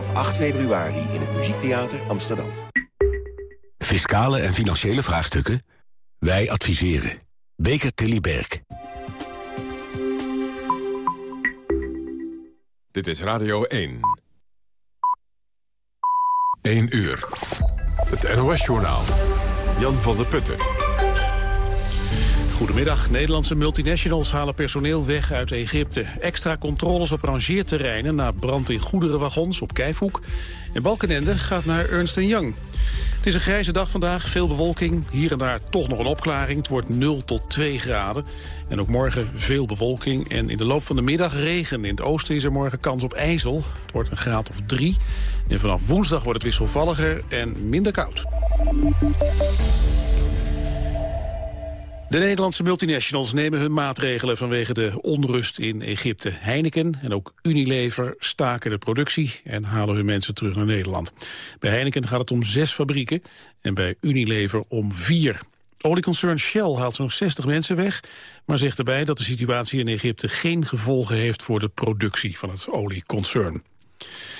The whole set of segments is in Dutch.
Vanaf 8 februari in het Muziektheater Amsterdam. Fiscale en financiële vraagstukken? Wij adviseren. Beker Tilly Berg. Dit is Radio 1. 1 uur. Het NOS-journaal. Jan van der Putten. Goedemiddag. Nederlandse multinationals halen personeel weg uit Egypte. Extra controles op rangeerterreinen na brand in goederenwagons op Kijfhoek. En Balkenende gaat naar Ernst Young. Het is een grijze dag vandaag, veel bewolking. Hier en daar toch nog een opklaring. Het wordt 0 tot 2 graden. En ook morgen veel bewolking. En in de loop van de middag regen. In het oosten is er morgen kans op ijzel. Het wordt een graad of 3. En vanaf woensdag wordt het wisselvalliger en minder koud. De Nederlandse multinationals nemen hun maatregelen vanwege de onrust in Egypte. Heineken en ook Unilever staken de productie en halen hun mensen terug naar Nederland. Bij Heineken gaat het om zes fabrieken en bij Unilever om vier. Olieconcern Shell haalt zo'n 60 mensen weg, maar zegt erbij dat de situatie in Egypte geen gevolgen heeft voor de productie van het olieconcern.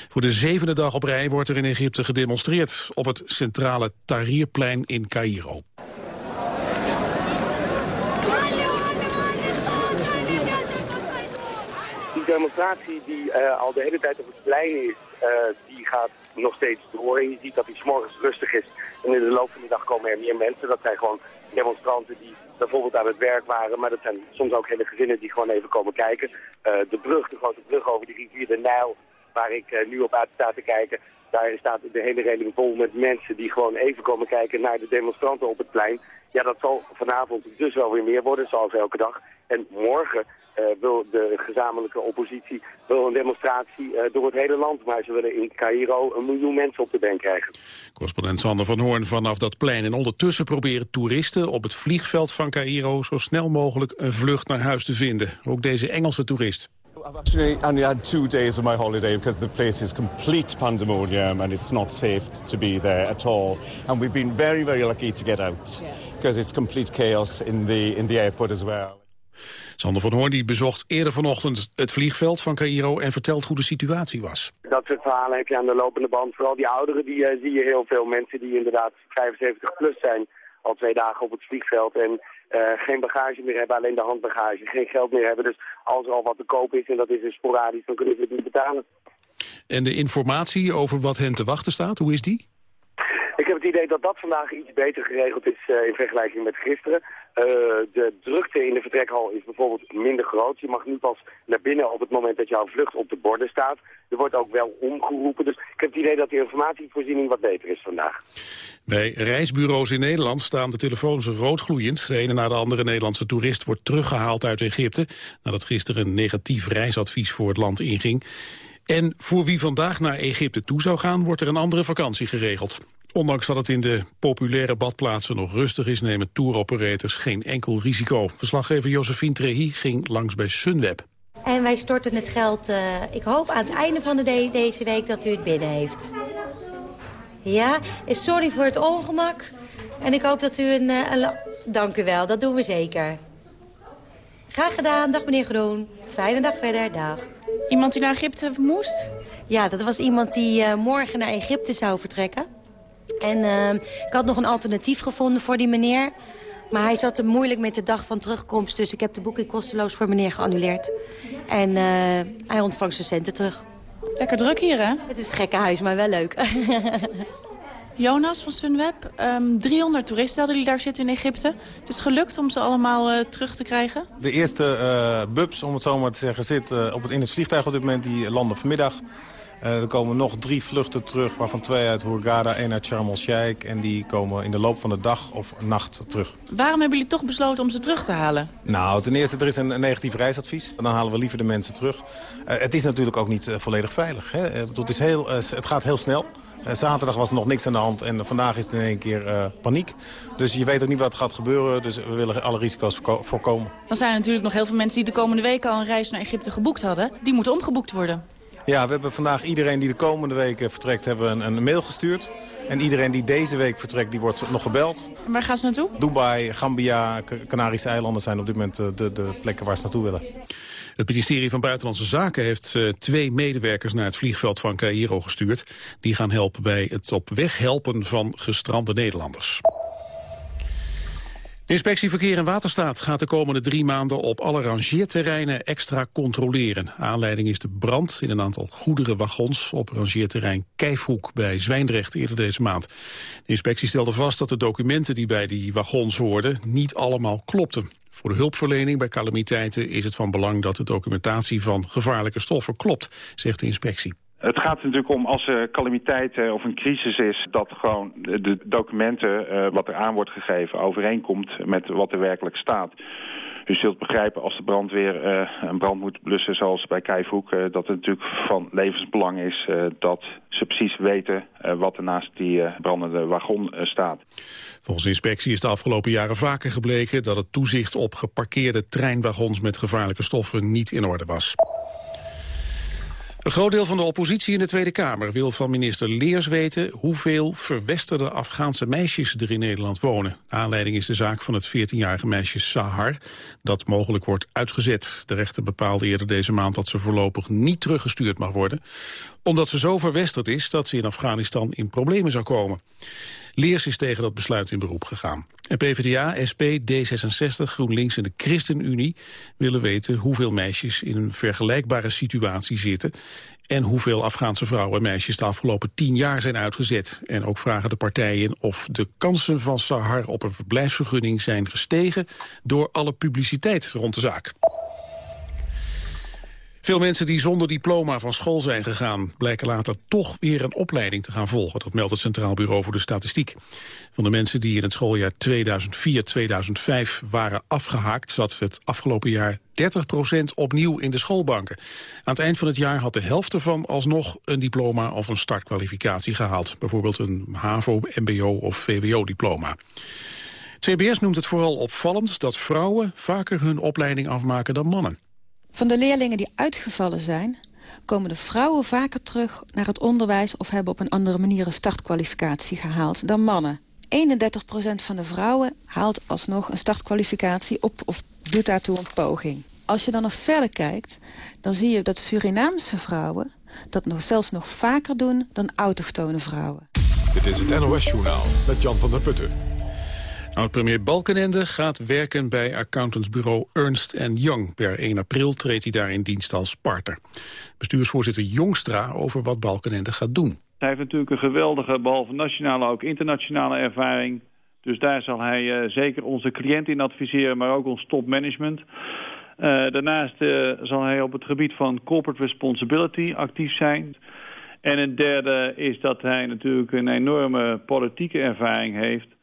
Voor de zevende dag op rij wordt er in Egypte gedemonstreerd op het centrale Tahrirplein in Cairo. Die demonstratie die uh, al de hele tijd op het plein is, uh, die gaat nog steeds door. En je ziet dat die s'morgens rustig is. En in de loop van de dag komen er meer mensen. Dat zijn gewoon demonstranten die bijvoorbeeld aan het werk waren. Maar dat zijn soms ook hele gezinnen die gewoon even komen kijken. Uh, de brug, de grote brug over de rivier de Nijl, waar ik nu op uit sta te kijken. Daar staat de hele reling vol met mensen die gewoon even komen kijken naar de demonstranten op het plein. Ja, dat zal vanavond dus wel weer meer worden, zoals elke dag. En morgen uh, wil de gezamenlijke oppositie wil een demonstratie uh, door het hele land. Maar ze willen in Cairo een miljoen mensen op de been krijgen. Correspondent Sander van Hoorn vanaf dat plein. En ondertussen proberen toeristen op het vliegveld van Cairo... zo snel mogelijk een vlucht naar huis te vinden. Ook deze Engelse toerist. I've actually only had two days of my holiday because the place is complete pandemonium and it's not safe to be there at all. And we've been very, very lucky to get out because it's complete chaos in the, in the airport as well. Sander van Hoorn die bezocht eerder vanochtend het vliegveld van Cairo en vertelt hoe de situatie was. Dat soort verhalen heb je aan de lopende band. Vooral die ouderen, die uh, zie je heel veel mensen die inderdaad 75 plus zijn. Al twee dagen op het vliegveld en uh, geen bagage meer hebben, alleen de handbagage. Geen geld meer hebben, dus als er al wat te koop is en dat is dus sporadisch, dan kunnen ze het niet betalen. En de informatie over wat hen te wachten staat, hoe is die? Het idee dat dat vandaag iets beter geregeld is uh, in vergelijking met gisteren. Uh, de drukte in de vertrekhal is bijvoorbeeld minder groot. Je mag nu pas naar binnen op het moment dat jouw vlucht op de borden staat. Er wordt ook wel omgeroepen. Dus ik heb het idee dat de informatievoorziening wat beter is vandaag. Bij reisbureaus in Nederland staan de telefoons roodgloeiend. De ene na de andere Nederlandse toerist wordt teruggehaald uit Egypte... nadat gisteren een negatief reisadvies voor het land inging. En voor wie vandaag naar Egypte toe zou gaan, wordt er een andere vakantie geregeld. Ondanks dat het in de populaire badplaatsen nog rustig is... nemen touroperators geen enkel risico. Verslaggever Josephine Trehi ging langs bij Sunweb. En wij storten het geld, uh, ik hoop aan het einde van de de deze week dat u het binnen heeft. Ja, sorry voor het ongemak. En ik hoop dat u een... Een Dank u wel, dat doen we zeker. Graag gedaan, dag meneer Groen. Fijne dag verder, dag. Iemand die naar Egypte moest? Ja, dat was iemand die uh, morgen naar Egypte zou vertrekken. En uh, ik had nog een alternatief gevonden voor die meneer. Maar hij zat er moeilijk met de dag van terugkomst. Dus ik heb de boeking kosteloos voor meneer geannuleerd. En uh, hij ontvangt zijn centen terug. Lekker druk hier, hè? Het is een gekke huis, maar wel leuk. Jonas van Sunweb, um, 300 toeristen hadden die daar zitten in Egypte. Het is gelukt om ze allemaal uh, terug te krijgen? De eerste uh, bubs, om het zo maar te zeggen, zit uh, op het, in het vliegtuig op dit moment. Die landen vanmiddag. Uh, er komen nog drie vluchten terug, waarvan twee uit Hurghada, één uit Sharm el-Sheikh. En die komen in de loop van de dag of nacht terug. Waarom hebben jullie toch besloten om ze terug te halen? Nou, ten eerste, er is een, negatief reisadvies. Dan halen we liever de mensen terug. Uh, het is natuurlijk ook niet uh, volledig veilig. Hè? het, is heel, het gaat heel snel. Zaterdag was er nog niks aan de hand en vandaag is het in één keer uh, paniek. Dus je weet ook niet wat gaat gebeuren, dus we willen alle risico's voorkomen. Dan zijn er natuurlijk nog heel veel mensen die de komende weken al een reis naar Egypte geboekt hadden. Die moeten omgeboekt worden. Ja, we hebben vandaag iedereen die de komende weken vertrekt hebben een, een mail gestuurd. En iedereen die deze week vertrekt, die wordt nog gebeld. En waar gaan ze naartoe? Dubai, Gambia, Canarische eilanden zijn op dit moment de, de plekken waar ze naartoe willen. Het ministerie van Buitenlandse Zaken heeft uh, twee medewerkers naar het vliegveld van Cairo gestuurd. Die gaan helpen bij het op weg helpen van gestrande Nederlanders. Inspectie Verkeer en Waterstaat gaat de komende drie maanden op alle rangeerterreinen extra controleren. Aanleiding is de brand in een aantal goederenwagons op rangeerterrein Kijfhoek bij Zwijndrecht eerder deze maand. De inspectie stelde vast dat de documenten die bij die wagons hoorden niet allemaal klopten. Voor de hulpverlening bij calamiteiten is het van belang dat de documentatie van gevaarlijke stoffen klopt, zegt de inspectie. Het gaat natuurlijk om als er calamiteit of een crisis is... dat gewoon de documenten, uh, wat er aan wordt gegeven... overeenkomt met wat er werkelijk staat. U zult begrijpen als de brandweer uh, een brand moet blussen zoals bij Kijfhoek... Uh, dat het natuurlijk van levensbelang is dat ze precies weten... wat er naast die brandende wagon staat. Volgens inspectie is de afgelopen jaren vaker gebleken... dat het toezicht op geparkeerde treinwagons met gevaarlijke stoffen niet in orde was. Een groot deel van de oppositie in de Tweede Kamer wil van minister Leers weten hoeveel verwesterde Afghaanse meisjes er in Nederland wonen. aanleiding is de zaak van het 14-jarige meisje Sahar, dat mogelijk wordt uitgezet. De rechter bepaalde eerder deze maand dat ze voorlopig niet teruggestuurd mag worden, omdat ze zo verwesterd is dat ze in Afghanistan in problemen zou komen. Leers is tegen dat besluit in beroep gegaan. En PvdA, SP, D66, GroenLinks en de ChristenUnie willen weten hoeveel meisjes in een vergelijkbare situatie zitten en hoeveel Afghaanse vrouwen en meisjes de afgelopen tien jaar zijn uitgezet. En ook vragen de partijen of de kansen van Sahar op een verblijfsvergunning zijn gestegen door alle publiciteit rond de zaak. Veel mensen die zonder diploma van school zijn gegaan... blijken later toch weer een opleiding te gaan volgen. Dat meldt het Centraal Bureau voor de Statistiek. Van de mensen die in het schooljaar 2004-2005 waren afgehaakt... zat het afgelopen jaar 30% opnieuw in de schoolbanken. Aan het eind van het jaar had de helft ervan alsnog een diploma of een startkwalificatie gehaald. Bijvoorbeeld een HAVO, MBO of VWO-diploma. CBS noemt het vooral opvallend dat vrouwen vaker hun opleiding afmaken dan mannen. Van de leerlingen die uitgevallen zijn... komen de vrouwen vaker terug naar het onderwijs... of hebben op een andere manier een startkwalificatie gehaald dan mannen. 31% van de vrouwen haalt alsnog een startkwalificatie op... of doet daartoe een poging. Als je dan nog verder kijkt, dan zie je dat Surinaamse vrouwen... dat nog, zelfs nog vaker doen dan autochtone vrouwen. Dit is het NOS Journaal met Jan van der Putten. Oud-premier Balkenende gaat werken bij accountantsbureau Ernst Young. Per 1 april treedt hij daar in dienst als partner. Bestuursvoorzitter Jongstra over wat Balkenende gaat doen. Hij heeft natuurlijk een geweldige, behalve nationale, ook internationale ervaring. Dus daar zal hij uh, zeker onze cliënt in adviseren, maar ook ons topmanagement. Uh, daarnaast uh, zal hij op het gebied van corporate responsibility actief zijn. En een derde is dat hij natuurlijk een enorme politieke ervaring heeft.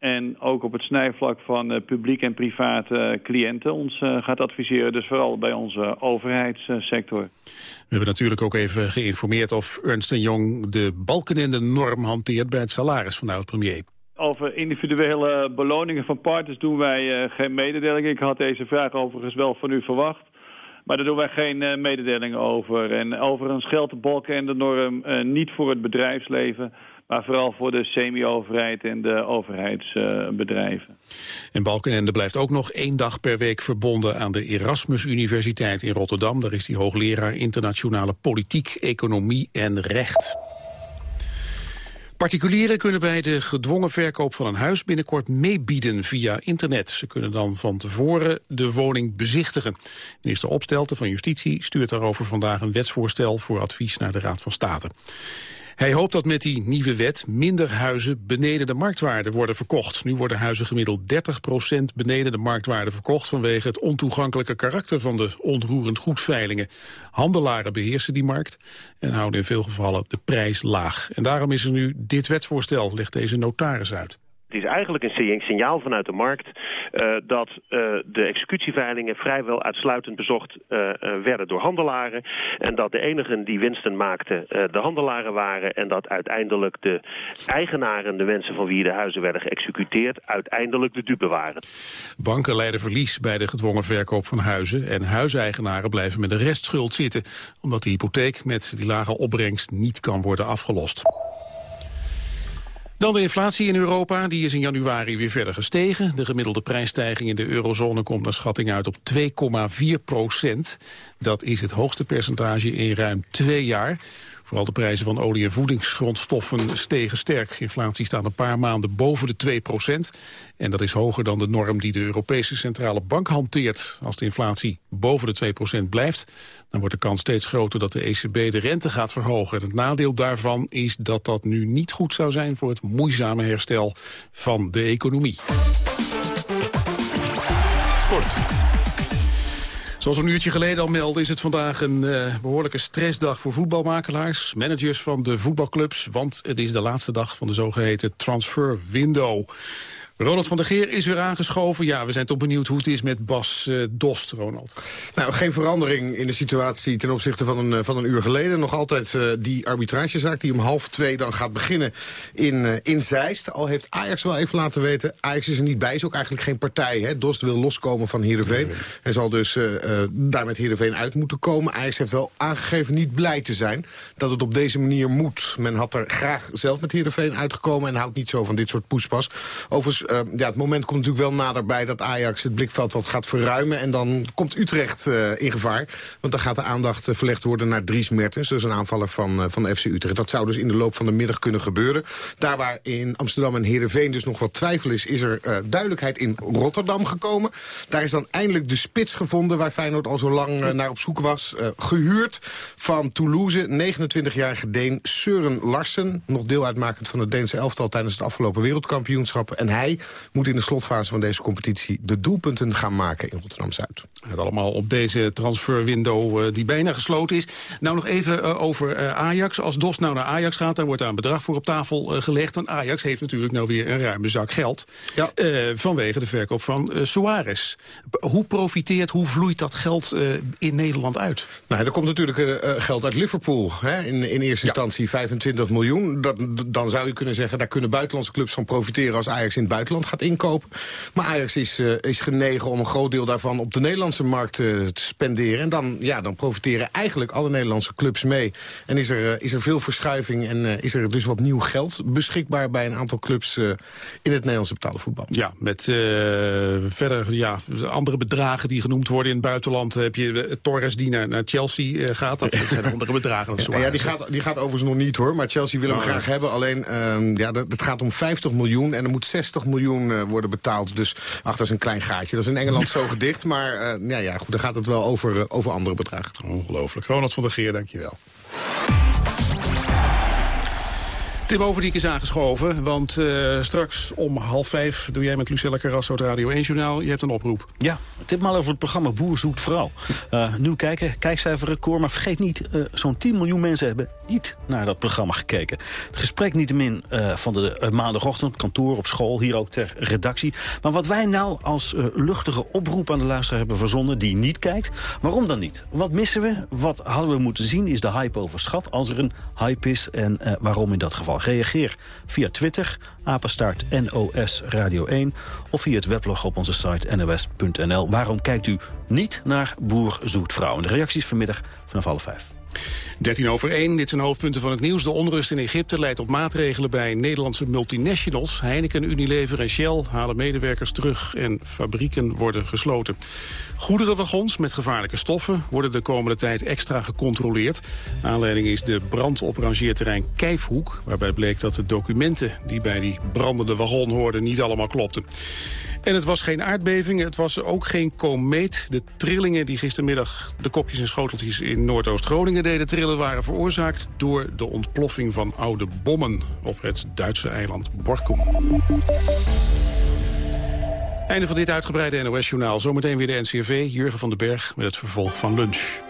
En ook op het snijvlak van uh, publiek en private cliënten ons uh, gaat adviseren. Dus vooral bij onze overheidssector. We hebben natuurlijk ook even geïnformeerd of Ernst Jong de balkenende norm hanteert bij het salaris van de oud-premier. Over individuele beloningen van partners doen wij uh, geen mededeling. Ik had deze vraag overigens wel van u verwacht. Maar daar doen wij geen uh, mededeling over. En overigens geldt de balkenende norm uh, niet voor het bedrijfsleven maar vooral voor de semi-overheid en de overheidsbedrijven. en Balkenende blijft ook nog één dag per week verbonden aan de Erasmus Universiteit in Rotterdam. Daar is hij hoogleraar internationale politiek, economie en recht. Particulieren kunnen bij de gedwongen verkoop van een huis binnenkort meebieden via internet. Ze kunnen dan van tevoren de woning bezichtigen. Minister Opstelten van Justitie stuurt daarover vandaag een wetsvoorstel voor advies naar de Raad van State. Hij hoopt dat met die nieuwe wet minder huizen beneden de marktwaarde worden verkocht. Nu worden huizen gemiddeld 30% beneden de marktwaarde verkocht... vanwege het ontoegankelijke karakter van de onroerend goedveilingen. Handelaren beheersen die markt en houden in veel gevallen de prijs laag. En daarom is er nu dit wetsvoorstel, legt deze notaris uit. Het is eigenlijk een signaal vanuit de markt uh, dat uh, de executieveilingen vrijwel uitsluitend bezocht uh, werden door handelaren. En dat de enigen die winsten maakten de handelaren waren. En dat uiteindelijk de eigenaren, de mensen van wie de huizen werden geëxecuteerd, uiteindelijk de dupe waren. Banken leiden verlies bij de gedwongen verkoop van huizen. En huiseigenaren blijven met een restschuld zitten. Omdat de hypotheek met die lage opbrengst niet kan worden afgelost. Dan de inflatie in Europa, die is in januari weer verder gestegen. De gemiddelde prijsstijging in de eurozone komt naar schatting uit op 2,4 procent. Dat is het hoogste percentage in ruim twee jaar. Vooral de prijzen van olie en voedingsgrondstoffen stegen sterk. Inflatie staat een paar maanden boven de 2 procent. En dat is hoger dan de norm die de Europese Centrale Bank hanteert. Als de inflatie boven de 2 procent blijft... dan wordt de kans steeds groter dat de ECB de rente gaat verhogen. En het nadeel daarvan is dat dat nu niet goed zou zijn... voor het moeizame herstel van de economie. Sport. Zoals een uurtje geleden al meldden is het vandaag een uh, behoorlijke stressdag voor voetbalmakelaars, managers van de voetbalclubs, want het is de laatste dag van de zogeheten transfer window. Ronald van der Geer is weer aangeschoven. Ja, we zijn toch benieuwd hoe het is met Bas uh, Dost, Ronald. Nou, geen verandering in de situatie ten opzichte van een, eh, van een uur geleden. Nog altijd uh, die arbitragezaak die om half twee dan gaat beginnen in, uh, in Zeist. Al heeft Ajax wel even laten weten, Ajax is er niet bij. Is ook eigenlijk geen partij. Hè? Dost wil loskomen van Heerenveen. Hij zal dus daar met Heerenveen uit moeten komen. Ajax heeft wel aangegeven niet blij te zijn dat het op deze manier moet. Men had er graag zelf met Heerenveen uitgekomen... en houdt niet zo van dit soort poespas. Overigens ja, het moment komt natuurlijk wel naderbij dat Ajax het blikveld wat gaat verruimen. En dan komt Utrecht uh, in gevaar. Want dan gaat de aandacht uh, verlegd worden naar Dries Mertens. Dus een aanvaller van, van FC Utrecht. Dat zou dus in de loop van de middag kunnen gebeuren. Daar waar in Amsterdam en Heerenveen dus nog wat twijfel is... is er duidelijkheid in Rotterdam gekomen. Daar is dan eindelijk de spits gevonden... waar Feyenoord al zo lang naar op zoek was. gehuurd van Toulouse, 29-jarige Deen Søren Larsen. Nog deel uitmakend van het Deense elftal tijdens het afgelopen wereldkampioenschap. En hij moet in de slotfase van deze competitie de doelpunten gaan maken in Rotterdam-Zuid. Het allemaal op deze transferwindow uh, die bijna gesloten is. Nou nog even uh, over uh, Ajax. Als DOS nou naar Ajax gaat, dan wordt daar een bedrag voor op tafel gelegd. Want Ajax heeft natuurlijk nou weer een ruime zak geld. Ja. vanwege de verkoop van Suarez. Hoe profiteert, hoe vloeit dat geld in Nederland uit? Nou, er komt natuurlijk geld uit Liverpool. Hè? In, in eerste ja. instantie 25 miljoen. Dat, dan zou je kunnen zeggen, daar kunnen buitenlandse clubs van profiteren... als Ajax in het buitenland gaat inkopen. Maar Ajax is, uh, is genegen om een groot deel daarvan op de Nederlandse markt uh, te spenderen. En dan, ja, dan profiteren eigenlijk alle Nederlandse clubs mee. En is er, uh, is er veel verschuiving en is er dus wat nieuw geld beschikbaar bij een aantal clubs in het Nederlandse betaalde voetbal. Ja, met verder ja, andere bedragen die genoemd worden in het buitenland. Heb je Torres die naar, naar Chelsea gaat. Dat, dat zijn andere bedragen. Ja, ja, die, gaat, die gaat overigens nog niet hoor. Maar Chelsea wil hem oh, graag hebben. Alleen, ehm, ja, het gaat om 50 miljoen en er moet 60 miljoen uh, worden betaald. Dus ach, dat is een klein gaatje. Dat is in Engeland zo gedicht. Maar uh, ja, ja, goed, dan gaat het wel over, uh, over andere bedragen. Ongelooflijk. Ronald van der Geer, dankjewel. Tim Overdiek is aangeschoven, want uh, straks om half vijf... doe jij met Lucella Carrasso het Radio 1-journaal. Je hebt een oproep. Ja, tip maar over het programma Boer zoekt vrouw. Uh, nu kijken, kijkcijferrecord, maar vergeet niet... Uh, zo'n 10 miljoen mensen hebben niet naar dat programma gekeken. Het gesprek niet min van de maandagochtend op kantoor, op school... hier ook ter redactie. Maar wat wij nou als luchtige oproep aan de luisteraar hebben verzonnen... die niet kijkt, waarom dan niet? Wat missen we? Wat hadden we moeten zien? Is de hype overschat als er een hype is? En waarom in dat geval? Reageer via Twitter, apenstaart NOS Radio 1... of via het weblog op onze site nos.nl. Waarom kijkt u niet naar Boer Zoekt Vrouw? de reacties vanmiddag vanaf half vijf. 13 over 1, dit zijn hoofdpunten van het nieuws. De onrust in Egypte leidt tot maatregelen bij Nederlandse multinationals. Heineken, Unilever en Shell halen medewerkers terug en fabrieken worden gesloten. Goederenwagons met gevaarlijke stoffen worden de komende tijd extra gecontroleerd. Aanleiding is de brand op rangeerterrein Kijfhoek... waarbij bleek dat de documenten die bij die brandende wagon hoorden niet allemaal klopten. En het was geen aardbeving, het was ook geen komeet. De trillingen die gistermiddag de kopjes en schoteltjes in Noordoost-Groningen deden trillen... waren veroorzaakt door de ontploffing van oude bommen op het Duitse eiland Borkum. Einde van dit uitgebreide NOS-journaal. Zometeen weer de NCRV, Jurgen van den Berg met het vervolg van lunch.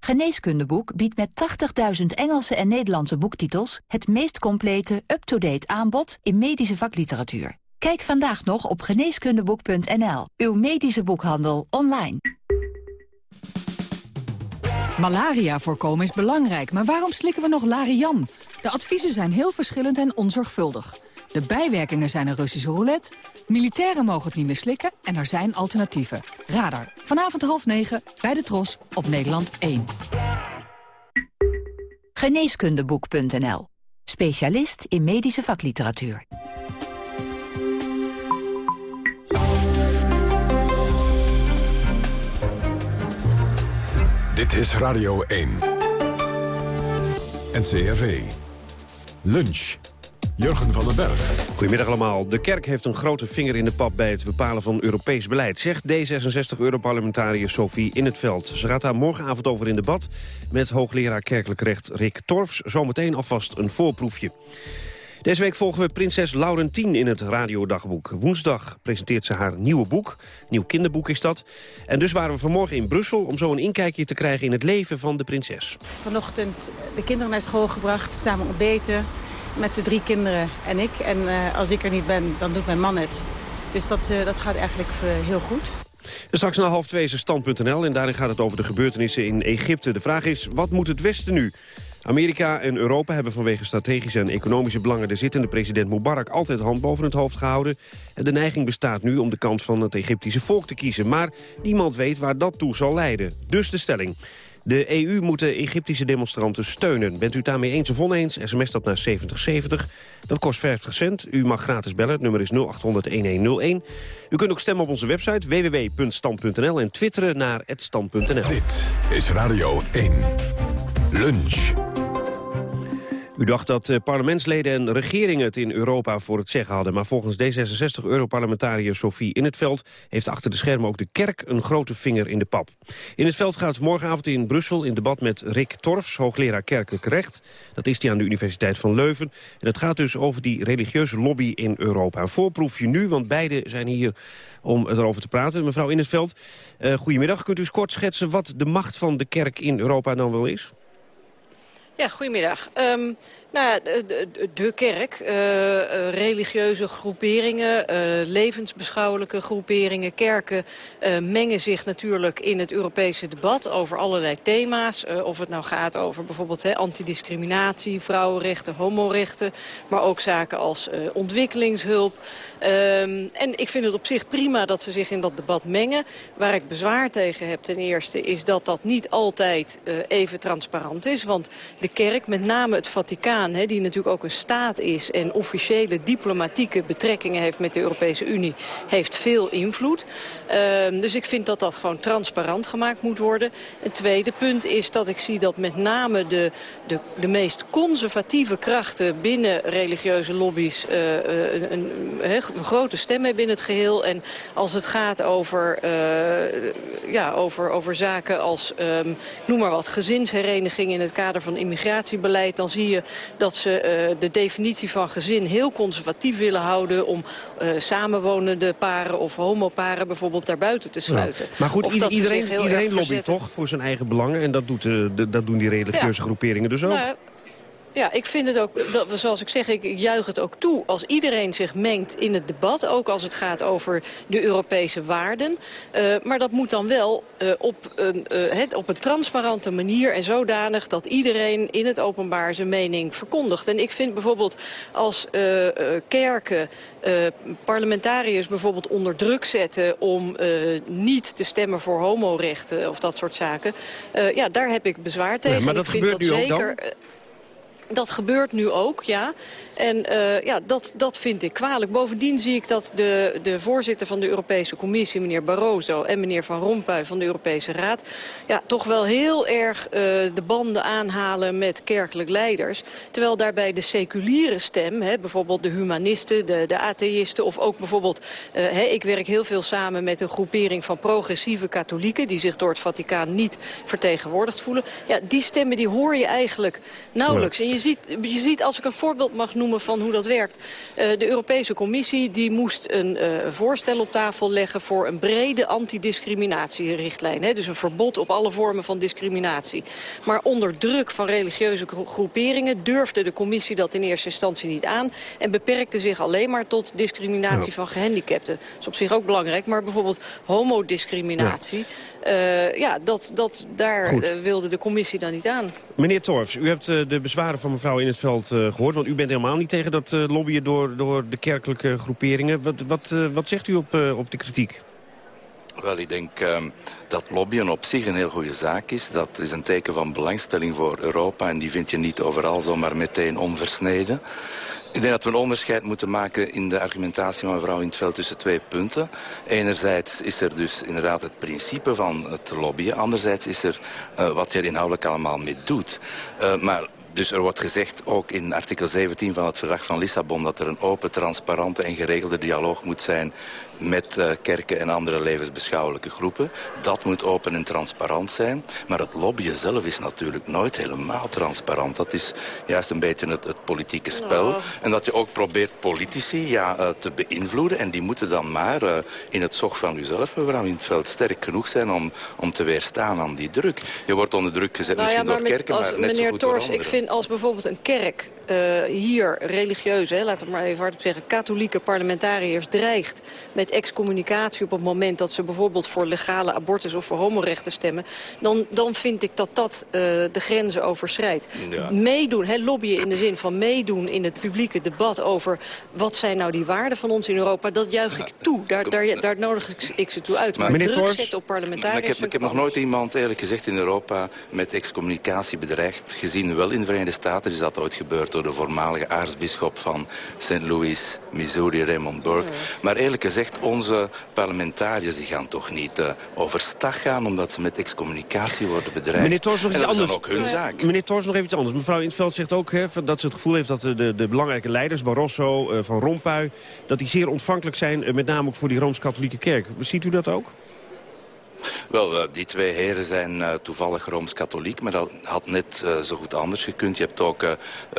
Geneeskundeboek biedt met 80.000 Engelse en Nederlandse boektitels... het meest complete, up-to-date aanbod in medische vakliteratuur. Kijk vandaag nog op geneeskundeboek.nl. Uw medische boekhandel online. Malaria voorkomen is belangrijk, maar waarom slikken we nog Lariam? De adviezen zijn heel verschillend en onzorgvuldig. De bijwerkingen zijn een Russische roulette, militairen mogen het niet meer slikken... en er zijn alternatieven. Radar, vanavond half negen, bij de Tros, op Nederland 1. Geneeskundeboek.nl. Specialist in medische vakliteratuur. Dit is Radio 1. NCRV. Lunch. Jurgen van den Berg. Goedemiddag allemaal. De kerk heeft een grote vinger in de pap bij het bepalen van Europees beleid, zegt D66-europarlementariër Sophie in het veld. Ze gaat daar morgenavond over in debat met hoogleraar kerkelijk recht Rick Torfs. Zometeen alvast een voorproefje. Deze week volgen we prinses Laurentien in het radiodagboek. Woensdag presenteert ze haar nieuwe boek. Nieuw kinderboek is dat. En dus waren we vanmorgen in Brussel om zo een inkijkje te krijgen in het leven van de prinses. Vanochtend de kinderen naar school gebracht, samen ontbeten met de drie kinderen en ik. En uh, als ik er niet ben, dan doet mijn man het. Dus dat, uh, dat gaat eigenlijk uh, heel goed. Straks na half twee is stand.nl en daarin gaat het over de gebeurtenissen in Egypte. De vraag is, wat moet het Westen nu? Amerika en Europa hebben vanwege strategische en economische belangen... de zittende president Mubarak altijd hand boven het hoofd gehouden. En de neiging bestaat nu om de kant van het Egyptische volk te kiezen. Maar niemand weet waar dat toe zal leiden. Dus de stelling. De EU moet de Egyptische demonstranten steunen. Bent u daarmee eens of oneens? SMS dat naar 7070. Dat kost 50 cent. U mag gratis bellen. Het nummer is 0800-1101. U kunt ook stemmen op onze website www.stand.nl en twitteren naar @stand.nl. Dit is Radio 1. Lunch. U dacht dat eh, parlementsleden en regeringen het in Europa voor het zeggen hadden. Maar volgens D66-europarlementariër Sophie In het Veld... heeft achter de schermen ook de kerk een grote vinger in de pap. In het Veld gaat morgenavond in Brussel in debat met Rick Torfs... hoogleraar kerkelijk recht. Dat is hij aan de Universiteit van Leuven. En het gaat dus over die religieuze lobby in Europa. Een voorproefje nu, want beide zijn hier om erover te praten. Mevrouw In het Veld, uh, goedemiddag. Kunt u eens kort schetsen wat de macht van de kerk in Europa dan wel is? Ja, goedemiddag. Um, nou de, kerk, uh, uh, religieuze groeperingen, uh, levensbeschouwelijke groeperingen, kerken mengen zich natuurlijk in het Europese debat over allerlei thema's. of het nou gaat over bijvoorbeeld he, antidiscriminatie, vrouwenrechten, homorechten, maar ook zaken als ontwikkelingshulp. Um, en ik vind het op zich prima dat ze zich in dat debat mengen. Waar ik bezwaar tegen heb ten eerste is dat dat niet altijd even transparant is. Want de kerk, met name het Vaticaan, Die natuurlijk ook een staat is en officiële diplomatieke betrekkingen heeft met de Europese Unie, heeft veel invloed. Uh, dus ik vind dat dat gewoon transparant gemaakt moet worden. Een tweede punt is dat ik zie dat met name de, de, de meest conservatieve krachten binnen religieuze lobby's uh, een, een, een, grote stem hebben in het geheel. En als het gaat over, uh, ja, over, over zaken als, um, noem maar wat, gezinshereniging in het kader van immigratiebeleid, dan zie je dat ze uh, de definitie van gezin heel conservatief willen houden... om uh, samenwonende paren of homoparen bijvoorbeeld daarbuiten te sluiten. Ja. Maar goed, of iedereen, iedereen lobbyt toch voor zijn eigen belangen... en dat, doet, de, dat doen die religieuze ja. groeperingen dus ook? Nou, ja, ik vind het ook, dat, zoals ik zeg, ik juich het ook toe als iedereen zich mengt in het debat. Ook als het gaat over de Europese waarden. Uh, maar dat moet dan wel uh, op, een, uh, het, op een transparante manier en zodanig dat iedereen in het openbaar zijn mening verkondigt. En ik vind bijvoorbeeld als kerken parlementariërs bijvoorbeeld onder druk zetten om niet te stemmen voor homorechten of dat soort zaken. ja, daar heb ik bezwaar tegen. Ja, maar dat ik vind gebeurt dat nu zeker, ook dan? Dat gebeurt nu ook, ja. En uh, ja, dat, dat vind ik kwalijk. Bovendien zie ik dat de, de voorzitter van de Europese Commissie, meneer Barroso... en meneer Van Rompuy van de Europese Raad... Ja, toch wel heel erg uh, de banden aanhalen met kerkelijk leiders. Terwijl daarbij de seculiere stem, hè, bijvoorbeeld de humanisten, de, de atheïsten... of ook bijvoorbeeld, uh, hè, ik werk heel veel samen met een groepering van progressieve katholieken... die zich door het Vaticaan niet vertegenwoordigd voelen. Ja, die stemmen die hoor je eigenlijk nauwelijks. Je ziet, je ziet, als ik een voorbeeld mag noemen van hoe dat werkt... Uh, de Europese Commissie die moest een uh, voorstel op tafel leggen... voor een brede antidiscriminatierichtlijn. Hè? Dus een verbod op alle vormen van discriminatie. Maar onder druk van religieuze groeperingen... durfde de Commissie dat in eerste instantie niet aan... en beperkte zich alleen maar tot discriminatie ja. van gehandicapten. Dat is op zich ook belangrijk, maar bijvoorbeeld homodiscriminatie... Ja. Uh, ja, dat, dat, daar wilde de commissie dan niet aan. Meneer Torfs, u hebt de bezwaren van mevrouw in het veld gehoord... want u bent helemaal niet tegen dat lobbyen door, door de kerkelijke groeperingen. Wat, wat, wat zegt u op, op de kritiek? Wel, ik denk uh, dat lobbyen op zich een heel goede zaak is. Dat is een teken van belangstelling voor Europa... en die vind je niet overal zomaar meteen onversneden. Ik denk dat we een onderscheid moeten maken in de argumentatie van mevrouw in het veld tussen twee punten. Enerzijds is er dus inderdaad het principe van het lobbyen. Anderzijds is er wat je er inhoudelijk allemaal mee doet. Uh, maar dus er wordt gezegd, ook in artikel 17 van het verdrag van Lissabon... dat er een open, transparante en geregelde dialoog moet zijn met uh, kerken en andere levensbeschouwelijke groepen. Dat moet open en transparant zijn. Maar het lobbyen zelf is natuurlijk nooit helemaal transparant. Dat is juist een beetje het, het politieke spel. Oh. En dat je ook probeert politici ja, uh, te beïnvloeden. En die moeten dan maar uh, in het zog van uzelf, mevrouw in het veld, sterk genoeg zijn om, om te weerstaan aan die druk. Je wordt onder druk gezet nou misschien door kerken, als, maar net meneer zo goed Tors, ik vind als bijvoorbeeld een kerk hier religieus, hè, laten we maar even hardop zeggen, katholieke parlementariërs dreigt met excommunicatie op het moment dat ze bijvoorbeeld voor legale abortus of voor homorechten stemmen, dan, dan vind ik dat dat uh, de grenzen overschrijdt. Ja. Meedoen, hè, lobbyen in de zin van meedoen in het publieke debat over wat zijn nou die waarden van ons in Europa, dat juich ik toe. Daar, daar, daar nodig ik, ik ze toe uit. Maar, maar druk zetten op parlementariërs... Ik heb, ik heb nog nooit iemand eerlijk gezegd in Europa met excommunicatie bedreigd gezien. Wel in de Verenigde Staten is dat ooit gebeurd door de voormalige aartsbisschop van St. Louis, Missouri, Raymond Burke. Ja. Maar eerlijk gezegd, onze parlementariërs die gaan toch niet uh, overstag gaan... omdat ze met excommunicatie worden bedreigd. Meneer Tors, nog iets en dat anders. is dan ook hun zaak. Meneer Tors, nog even iets anders. Mevrouw Intveld zegt ook hè, dat ze het gevoel heeft dat de, de belangrijke leiders... Barroso, uh, Van Rompuy, dat die zeer ontvankelijk zijn... Uh, met name ook voor die Rooms-Katholieke kerk. Ziet u dat ook? Wel, uh, die twee heren zijn uh, toevallig Rooms-Katholiek, maar dat had net uh, zo goed anders gekund. Je hebt ook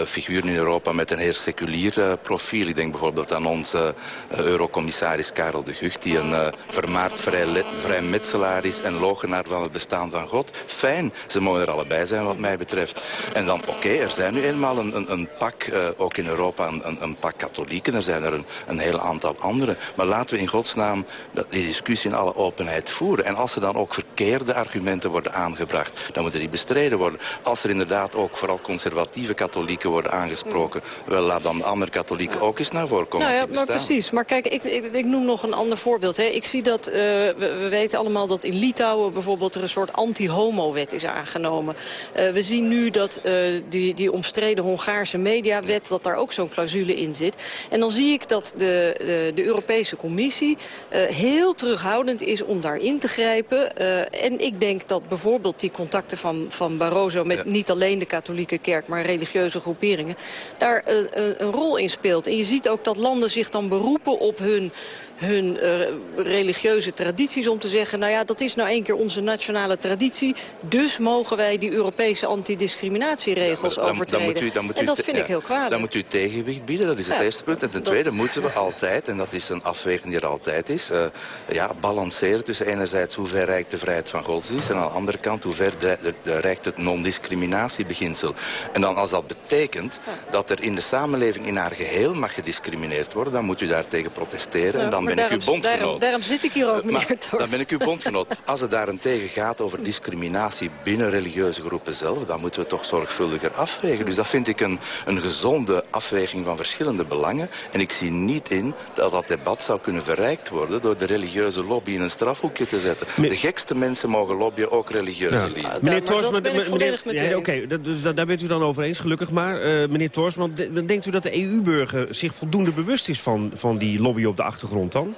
figuren in Europa met een heel seculier profiel. Ik denk bijvoorbeeld aan onze eurocommissaris Karel de Gucht, die een vermaard vrij, vrijmetselaar is en logenaar van het bestaan van God. Fijn, ze mogen er allebei zijn wat mij betreft. En dan, oké, er zijn nu eenmaal een, een, een pak, ook in Europa, een, een, pak katholieken. Er zijn er een, een heel aantal anderen. Maar laten we in godsnaam die discussie in alle openheid voeren. En als er dan ook verkeerde argumenten worden aangebracht, dan moeten die bestreden worden. Als er inderdaad ook vooral conservatieve katholieken worden aangesproken, wel laat dan de andere katholieken ook eens naar voren komen. Nou ja, maar precies. Maar kijk, ik, ik, ik, noem nog een ander voorbeeld. Hè. Ik zie dat, uh, we, we, weten allemaal dat in Litouwen bijvoorbeeld er een soort anti-homo-wet is aangenomen. Uh, we zien nu dat uh, die, die omstreden Hongaarse mediawet, dat daar ook zo'n clausule in zit. En dan zie ik dat de, de, de Europese Commissie heel terughoudend is om daarin te grijpen. Uh, en ik denk dat bijvoorbeeld die contacten van, van Barroso... met ja. niet alleen de katholieke kerk, maar religieuze groeperingen... daar uh, een rol in speelt. En je ziet ook dat landen zich dan beroepen op hun hun uh, religieuze tradities om te zeggen... nou ja, dat is nou één keer onze nationale traditie... dus mogen wij die Europese antidiscriminatieregels ja, dan, overtreden. Dan u, en dat vind ik heel kwalijk. Dan moet u tegenwicht bieden, dat is het eerste punt. En ten tweede moeten we altijd, en dat is een afweging die er altijd is... Uh, ja, balanceren tussen enerzijds hoe ver reikt de vrijheid van godsdienst... en aan de andere kant hoe ver de, de, de reikt het non-discriminatiebeginsel. En dan als dat betekent dat er in de samenleving in haar geheel mag gediscrimineerd worden... dan moet u daartegen protesteren en dan ben daarom, ik uw bondgenoot. Daarom, daarom zit ik hier ook, meneer maar, Dan ben ik uw bondgenoot. Als het daarentegen gaat over discriminatie binnen religieuze groepen zelf... dan moeten we toch zorgvuldiger afwegen. Dus dat vind ik een, een gezonde afweging van verschillende belangen. En ik zie niet in dat dat debat zou kunnen verrijkt worden... door de religieuze lobby in een strafhoekje te zetten. Me de gekste mensen mogen lobbyen, ook religieuze ja. lieden. Ja, meneer Torsman, meneer, ja, Oké, okay, dus daar bent u dan over eens, gelukkig maar. Uh, meneer Torsman, denkt u dat de EU-burger zich voldoende bewust is van, van die lobby op de achtergrond dan?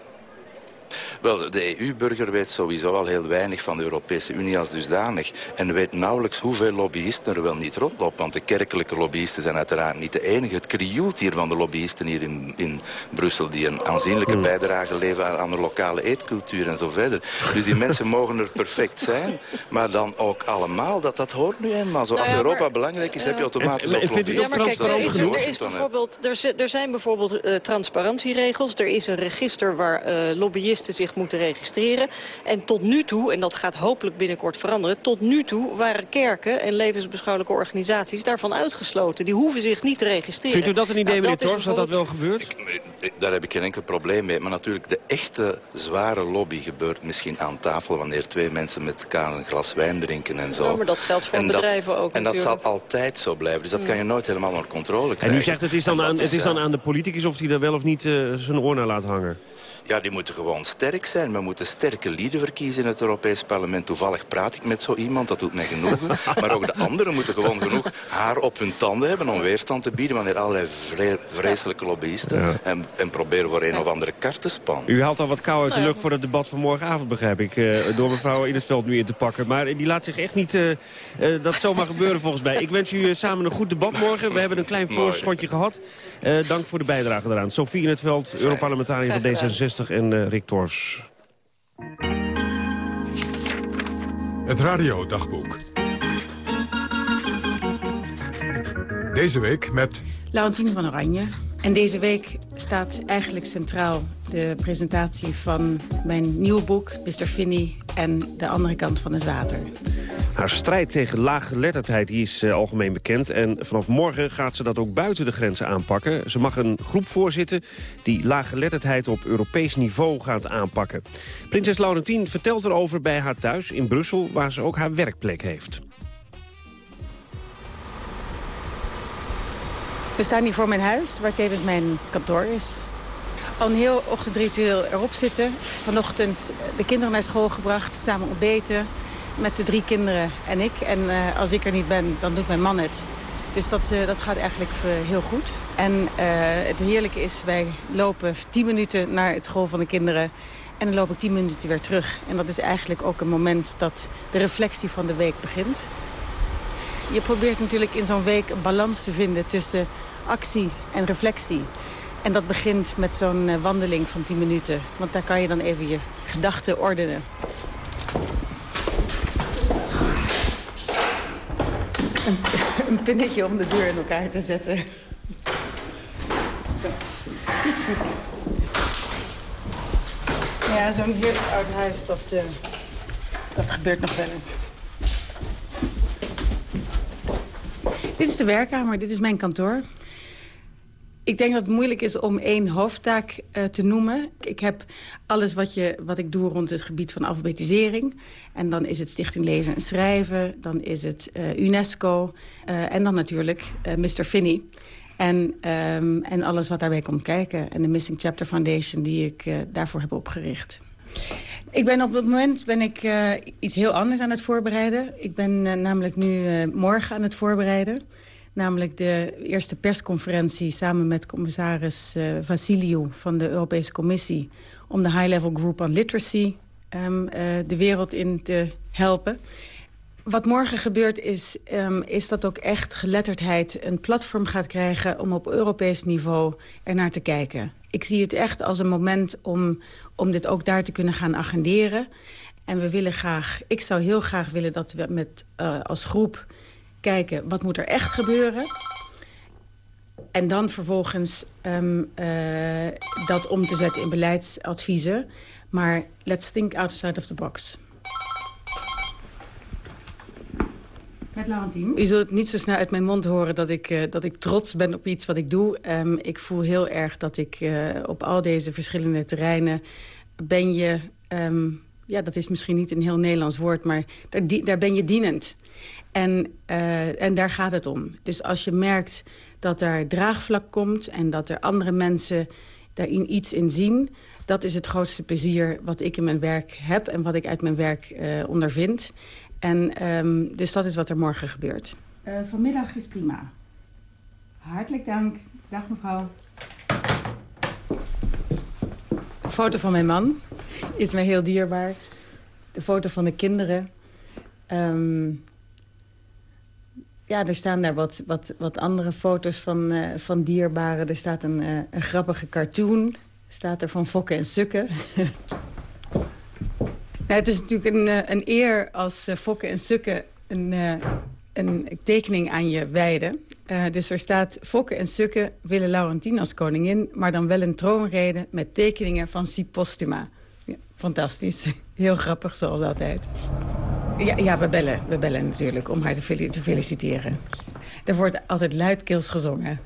Wel, de EU-burger weet sowieso al heel weinig van de Europese Unie als dusdanig. En weet nauwelijks hoeveel lobbyisten er wel niet rondlopen. Want de kerkelijke lobbyisten zijn uiteraard niet de enige. Het krioelt hier van de lobbyisten hier in, in Brussel... die een aanzienlijke Hmm. bijdrage leveren aan de lokale eetcultuur en zo verder. Dus die mensen mogen er perfect zijn. Maar dan ook allemaal, dat, dat hoort nu eenmaal zo. Nou Als ja, Europa belangrijk is, heb je automatisch En- ook lobbyisten. Ja, maar kijk, er is, er, is bijvoorbeeld, er, zi- er zijn bijvoorbeeld eh, transparantieregels. Er is een register waar eh, lobbyisten zich moeten registreren. En tot nu toe, en dat gaat hopelijk binnenkort veranderen... tot nu toe waren kerken en levensbeschouwelijke organisaties daarvan uitgesloten. Die hoeven zich niet te registreren. Vindt u dat een idee, Nou, meneer dat Torfs, dat dat wel gebeurt? Ik- Daar heb ik geen enkel probleem mee. Maar natuurlijk, de echte zware lobby gebeurt misschien aan tafel... wanneer twee mensen met elkaar een glas wijn drinken en zo. Ja, maar dat geldt voor En dat- bedrijven ook En dat zal altijd zo blijven. Dus dat kan je nooit helemaal onder controle krijgen. En u zegt het is dan, aan, dat het is dan ja, aan de politicus of hij daar wel of niet eh, zijn oor naar laat hangen. Ja, die moeten gewoon sterk zijn. We moeten sterke lieden verkiezen in het Europees Parlement. Toevallig praat ik met zo iemand, dat doet mij genoegen. maar ook de anderen moeten gewoon genoeg haar op hun tanden hebben... om weerstand te bieden wanneer allerlei vreselijke lobbyisten... En, en proberen voor een of andere kaart te spannen. U haalt al wat kou uit de lucht voor het debat van morgenavond, begrijp ik. Eh, door mevrouw Innesveld nu in te pakken. Maar eh, die laat zich echt niet... Uh, uh, dat zomaar gebeuren volgens mij. Ik wens u samen een goed debat morgen. We hebben een klein voorschotje gehad. dank voor de bijdrage eraan. Sophie in het veld, Europarlementariër van D66 in en eh, Rick Het Radio Dagboek. Deze week met... Laurentien van Oranje. En deze week staat eigenlijk centraal de presentatie van mijn nieuwe boek... Mr. Finney en de andere kant van het water. Haar strijd tegen laaggeletterdheid die is eh, algemeen bekend. En vanaf morgen gaat ze dat ook buiten de grenzen aanpakken. Ze mag een groep voorzitten die laaggeletterdheid op Europees niveau gaat aanpakken. Prinses Laurentien vertelt erover bij haar thuis in Brussel... waar ze ook haar werkplek heeft. We staan hier voor mijn huis, waar tevens mijn kantoor is. Al een heel ochtendritueel erop zitten. Vanochtend de kinderen naar school gebracht, samen ontbeten. Met de drie kinderen en ik. En eh, als ik er niet ben, dan doet mijn man het. Dus dat, eh, dat gaat eigenlijk eh, heel goed. En het heerlijke is, wij lopen 10 minuten naar het school van de kinderen. En dan loop ik 10 minuten weer terug. En dat is eigenlijk ook een moment dat de reflectie van de week begint. Je probeert natuurlijk in zo'n week een balans te vinden tussen actie en reflectie. En dat begint met zo'n eh, wandeling van 10 minuten. Want daar kan je dan even je gedachten ordenen. Een, pinnetje om de deur in elkaar te zetten. Zo, is goed. Ja, zo'n heerlijk oud huis, dat, eh, dat gebeurt nog wel eens. Dit is de werkkamer, dit is mijn kantoor. Ik denk dat het moeilijk is om één hoofdtaak eh, te noemen. Ik heb alles wat, je, wat ik doe rond het gebied van alfabetisering. En dan is het Stichting Lezen en Schrijven. Dan is het eh, UNESCO. eh, en dan natuurlijk Mr. Finney. En, ehm, en alles wat daarbij komt kijken. En de Missing Chapter Foundation die ik daarvoor heb opgericht. Ik ben op het moment ben ik, iets heel anders aan het voorbereiden. Ik ben namelijk nu morgen aan het voorbereiden. Namelijk de eerste persconferentie samen met commissaris eh Vassiliou van de Europese Commissie... om de High Level Group on Literacy ehm, eh, de wereld in te helpen. Wat morgen gebeurt is, ehm, is dat ook echt geletterdheid een platform gaat krijgen... om op Europees niveau ernaar te kijken. Ik zie het echt als een moment om, om dit ook daar te kunnen gaan agenderen. En we willen graag, ik zou heel graag willen dat we met, eh, als groep kijken... wat moet er echt gebeuren... En dan vervolgens ehm, eh, dat om te zetten in beleidsadviezen. Maar let's think outside of the box. Met Laurentien. U zult niet zo snel uit mijn mond horen dat ik, eh, dat ik trots ben op iets wat ik doe. Ehm, ik voel heel erg dat ik eh, op al deze verschillende terreinen... ben je, ehm, ja, dat is misschien niet een heel Nederlands woord... maar daar, daar ben je dienend. En, eh, en daar gaat het om. Dus als je merkt dat daar draagvlak komt... en dat er andere mensen daarin iets in zien... dat is het grootste plezier wat ik in mijn werk heb... en wat ik uit mijn werk eh, ondervind. En ehm, dus dat is wat er morgen gebeurt. Eh, vanmiddag is prima. Hartelijk dank. Dag mevrouw. Een foto van mijn man. Is me heel dierbaar. De foto van de kinderen. Ehm, ja, er staan daar wat, wat, wat andere foto's van, uh, van dierbaren. Er staat een, uh, een grappige cartoon. Staat er van Fokken en Sukken. nou, het is natuurlijk een, uh, een eer als Fokken en Sukken een, een tekening aan je wijden. dus er staat Fokken en Sukken willen Laurentien als koningin... maar dan wel een troonrede met tekeningen van Si Postuma. Fantastisch. Heel grappig, zoals altijd. Ja, ja, we, bellen, we bellen natuurlijk om haar te, te feliciteren. Er wordt altijd luidkeels gezongen.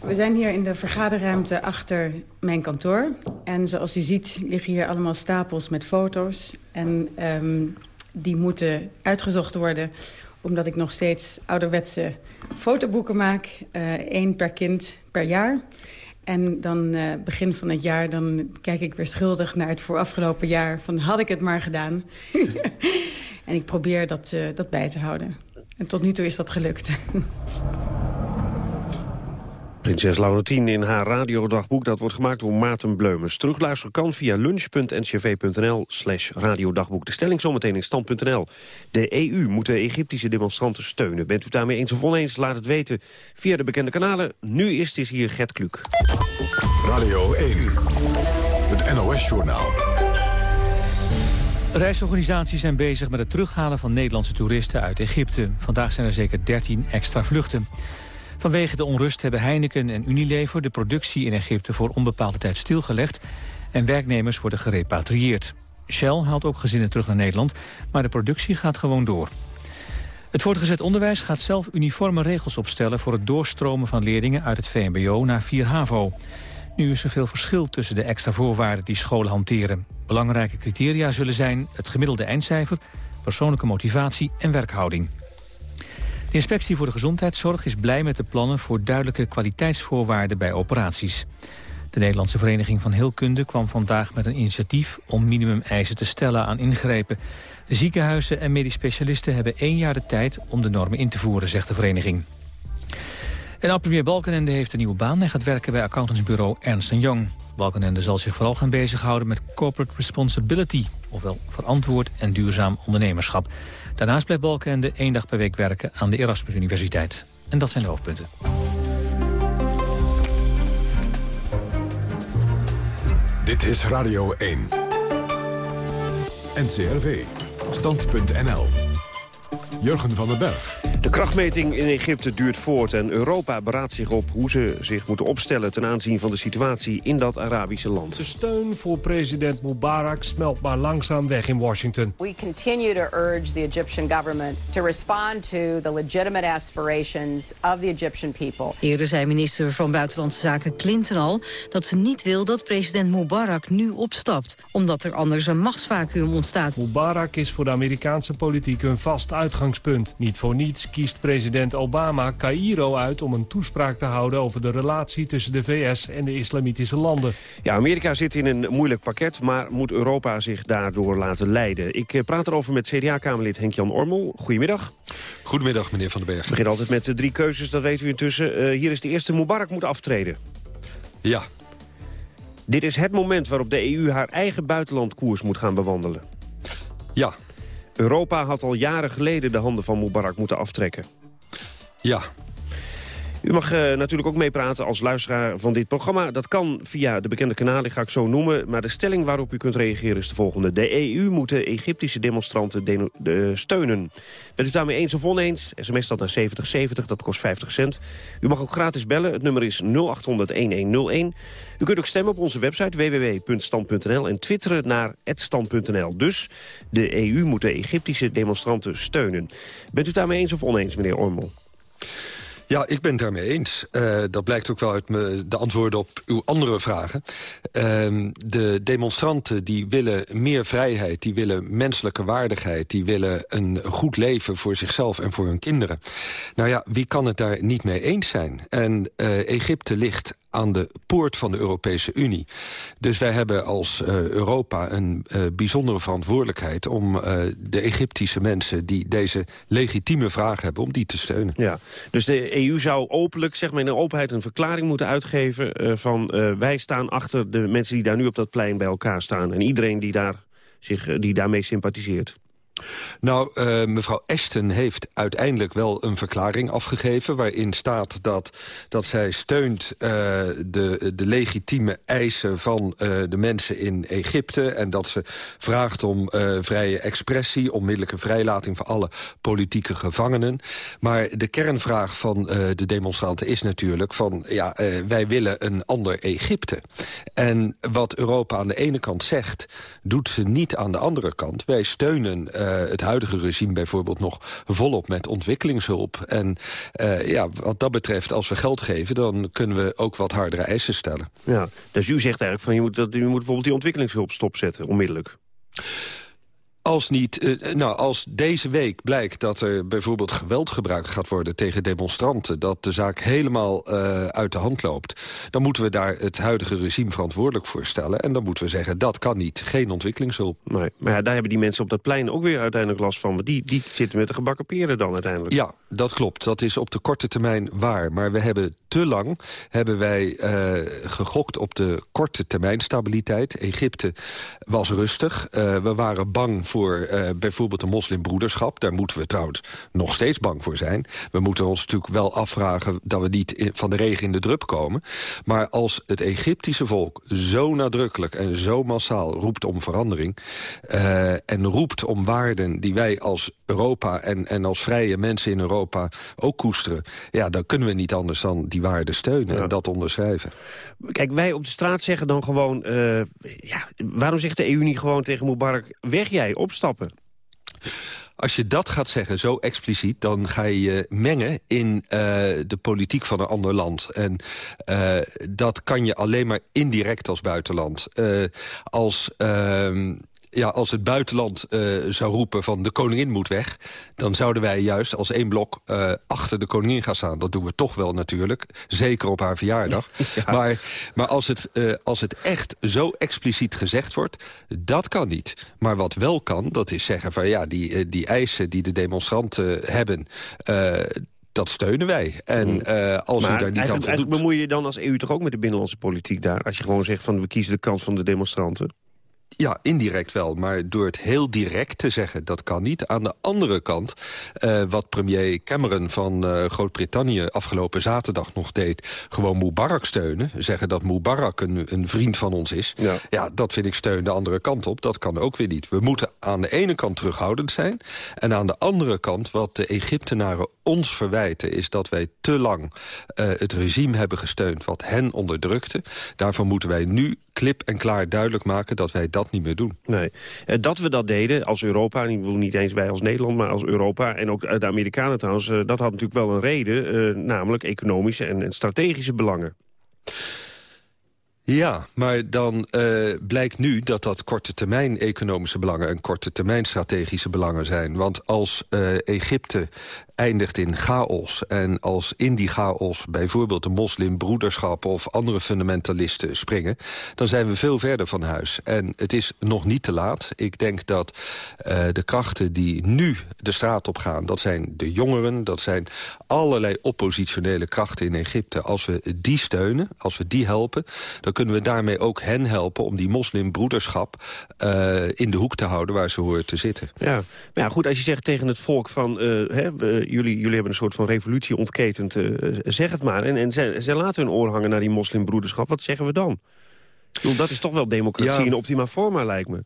We zijn hier in de vergaderruimte achter mijn kantoor. En zoals u ziet liggen hier allemaal stapels met foto's. En um, die moeten uitgezocht worden omdat ik nog steeds ouderwetse fotoboeken maak. Uh, per kind per jaar. En dan uh, begin van het jaar, dan kijk ik weer schuldig naar het voorafgelopen jaar. Van had ik het maar gedaan. en ik probeer dat, uh, dat bij te houden. En tot nu toe is dat gelukt. Prinses Laurentien in haar radiodagboek. Dat wordt gemaakt door Maarten Bleumers. Terugluisteren kan via lunch.ncv.nl slash radiodagboek. De stelling zometeen in stand.nl. De EU moet de Egyptische demonstranten steunen. Bent u daarmee eens of oneens? Laat het weten via de bekende kanalen. Nu is het hier Gert Kluk. Radio 1, het NOS-journaal. Reisorganisaties zijn bezig met het terughalen van Nederlandse toeristen uit Egypte. Vandaag zijn er zeker 13 extra vluchten. Vanwege de onrust hebben Heineken en Unilever de productie in Egypte voor onbepaalde tijd stilgelegd en werknemers worden gerepatrieerd. Shell haalt ook gezinnen terug naar Nederland, maar de productie gaat gewoon door. Het voortgezet onderwijs gaat zelf uniforme regels opstellen voor het doorstromen van leerlingen uit het VMBO naar 4 HAVO. Nu is er veel verschil tussen de extra voorwaarden die scholen hanteren. Belangrijke criteria zullen zijn het gemiddelde eindcijfer, persoonlijke motivatie en werkhouding. De inspectie voor de gezondheidszorg is blij met de plannen voor duidelijke kwaliteitsvoorwaarden bij operaties. De Nederlandse Vereniging van Heelkunde kwam vandaag met een initiatief om minimumeisen te stellen aan ingrepen. De ziekenhuizen en medisch specialisten hebben één jaar de tijd om de normen in te voeren, zegt de vereniging. En oud-premier Balkenende heeft een nieuwe baan en gaat werken bij accountantsbureau Ernst Young. Balkenende zal zich vooral gaan bezighouden met corporate responsibility, ofwel verantwoord en duurzaam ondernemerschap. Daarnaast blijft Balkenende één dag per week werken aan de Erasmus Universiteit. En dat zijn de hoofdpunten. Dit is Radio 1. NCRV. Stand.nl. Jurgen van den Berg. De krachtmeting in Egypte duurt voort en Europa beraadt zich op hoe ze zich moeten opstellen ten aanzien van de situatie in dat Arabische land. De steun voor president Mubarak smelt maar langzaam weg in Washington. We continue to urge the Egyptian government to respond to the legitimate aspirations of the Egyptian people. Eerder zei minister van Buitenlandse Zaken Clinton al dat ze niet wil dat president Mubarak nu opstapt, omdat er anders een machtsvacuum ontstaat. Mubarak is voor de Amerikaanse politiek een vast uitgangspunt. Niet voor niets kiest president Obama Cairo uit om een toespraak te houden over de relatie tussen de VS en de islamitische landen. Ja, Amerika zit in een moeilijk pakket, maar moet Europa zich daardoor laten leiden? Ik eh, praat erover met CDA-Kamerlid Henk-Jan Ormel. Goedemiddag. Goedemiddag, meneer Van den Berg. Ik begin altijd met de drie keuzes, dat weten u intussen. Uh, hier is de eerste, Mubarak moet aftreden. Ja. Dit is het moment waarop de EU haar eigen buitenlandkoers moet gaan bewandelen. Ja. Europa had al jaren geleden de handen van Mubarak moeten aftrekken. Ja. U mag uh, natuurlijk ook meepraten als luisteraar van dit programma. Dat kan via de bekende kanalen, ga ik zo noemen. Maar de stelling waarop u kunt reageren is de volgende. De EU moet de Egyptische demonstranten de, de steunen. Bent u daarmee eens of oneens? SMS dat naar 7070, dat kost 50 cent. U mag ook gratis bellen. Het nummer is 0800-1101. U kunt ook stemmen op onze website www.stand.nl en twitteren naar @stand.nl. Dus de EU moet de Egyptische demonstranten steunen. Bent u daarmee eens of oneens, meneer Ormel? Ja, ik ben het daarmee eens. Uh, dat blijkt ook wel uit de antwoorden op uw andere vragen. Uh, de demonstranten die willen meer vrijheid, die willen menselijke waardigheid... die willen een goed leven voor zichzelf en voor hun kinderen. Nou ja, wie kan het daar niet mee eens zijn? En uh, Egypte ligt aan de poort van de Europese Unie. Dus wij hebben als Europa een bijzondere verantwoordelijkheid... om de Egyptische mensen die deze legitieme vraag hebben... om die te steunen. Ja, dus de EU zou openlijk, zeg maar in de openheid... een verklaring moeten uitgeven van... wij staan achter de mensen die daar nu op dat plein bij elkaar staan. En iedereen die, daar zich, die daarmee sympathiseert. Nou, uh, mevrouw Ashton heeft uiteindelijk wel een verklaring afgegeven... waarin staat dat, dat zij steunt uh, de, de legitieme eisen van uh, de mensen in Egypte... en dat ze vraagt om vrije expressie, onmiddellijke vrijlating... van alle politieke gevangenen. Maar de kernvraag van de demonstranten is natuurlijk van... ja, wij willen een ander Egypte. En wat Europa aan de ene kant zegt, doet ze niet aan de andere kant. Wij steunen het huidige regime bijvoorbeeld nog volop met ontwikkelingshulp. En uh, ja, wat dat betreft, als we geld geven... dan kunnen we ook wat hardere eisen stellen. Ja, dus u zegt eigenlijk van je moet, dat, u moet bijvoorbeeld die ontwikkelingshulp stopzetten, onmiddellijk. Als, niet, uh, nou, als deze week blijkt dat er bijvoorbeeld geweld gebruikt gaat worden tegen demonstranten... dat de zaak helemaal uh, uit de hand loopt... dan moeten we daar het huidige regime verantwoordelijk voor stellen. En dan moeten we zeggen, dat kan niet. Geen ontwikkelingshulp. Nee, maar ja, daar hebben die mensen op dat plein ook weer uiteindelijk last van. Want die, die zitten met de gebakken peren dan uiteindelijk. Ja, dat klopt. Dat is op de korte termijn waar. Maar we hebben te lang hebben wij uh, gegokt op de korte termijn stabiliteit. Egypte was rustig. we waren bang voor voor uh, bijvoorbeeld de moslimbroederschap. Daar moeten we trouwens nog steeds bang voor zijn. We moeten ons natuurlijk wel afvragen dat we niet van de regen in de drup komen. Maar als het Egyptische volk zo nadrukkelijk en zo massaal roept om verandering... Uh, en roept om waarden die wij als Europa en, en als vrije mensen in Europa ook koesteren... ja, dan kunnen we niet anders dan die waarden steunen en dat onderschrijven. Kijk, wij op de straat zeggen dan gewoon... Uh, ja, waarom zegt de EU niet gewoon tegen Mubarak... weg jij, opstappen? Als je dat gaat zeggen, zo expliciet, dan ga je je mengen in uh, de politiek van een ander land. En uh, dat kan je alleen maar indirect als buitenland. Uh, als ja, als het buitenland uh, zou roepen van de koningin moet weg... dan zouden wij juist als één blok uh, achter de koningin gaan staan. Dat doen we toch wel natuurlijk, zeker op haar verjaardag. Ja. Maar, maar als, het, uh, als het echt zo expliciet gezegd wordt, dat kan niet. Maar wat wel kan, dat is zeggen van ja, die, die eisen die de demonstranten hebben dat steunen wij. En uh, als maar u daar niet aan voldoet... Bemoei je dan als EU toch ook met de binnenlandse politiek daar? Als je gewoon zegt van we kiezen de kant van de demonstranten? Ja, indirect wel. Maar door het heel direct te zeggen, dat kan niet. Aan de andere kant, uh, wat premier Cameron van uh, Groot-Brittannië... afgelopen zaterdag nog deed, gewoon Mubarak steunen. Zeggen dat Mubarak een, een vriend van ons is. Ja. ja, dat vind ik steun de andere kant op. Dat kan ook weer niet. We moeten aan de ene kant terughoudend zijn. En aan de andere kant, wat de Egyptenaren ons verwijten... is dat wij te lang uh, het regime hebben gesteund wat hen onderdrukte. Daarvan moeten wij nu klip en klaar duidelijk maken... dat wij dat niet meer doen. Nee. Uh, dat we dat deden als Europa, en ik bedoel niet eens wij als Nederland... maar als Europa en ook de Amerikanen trouwens... Uh, dat had natuurlijk wel een reden, namelijk economische en strategische belangen. Ja, maar dan uh, blijkt nu dat dat korte termijn economische belangen... en korte termijn strategische belangen zijn. Want als uh, Egypte eindigt in chaos. En als in die chaos bijvoorbeeld de moslimbroederschap... of andere fundamentalisten springen... dan zijn we veel verder van huis. En het is nog niet te laat. Ik denk dat uh, de krachten die nu de straat op gaan... dat zijn de jongeren, dat zijn allerlei oppositionele krachten in Egypte. Als we die steunen, als we die helpen... dan kunnen we daarmee ook hen helpen om die moslimbroederschap... Uh, in de hoek te houden waar ze horen te zitten. Ja, maar ja, goed, als je zegt tegen het volk van... Uh, hè, jullie, jullie hebben een soort van revolutie ontketend. Uh, zeg het maar. En, en zij, zij laten hun oor hangen naar die moslimbroederschap. Wat zeggen we dan? Bedoel, dat is toch wel democratie ja. in optima forma, lijkt me.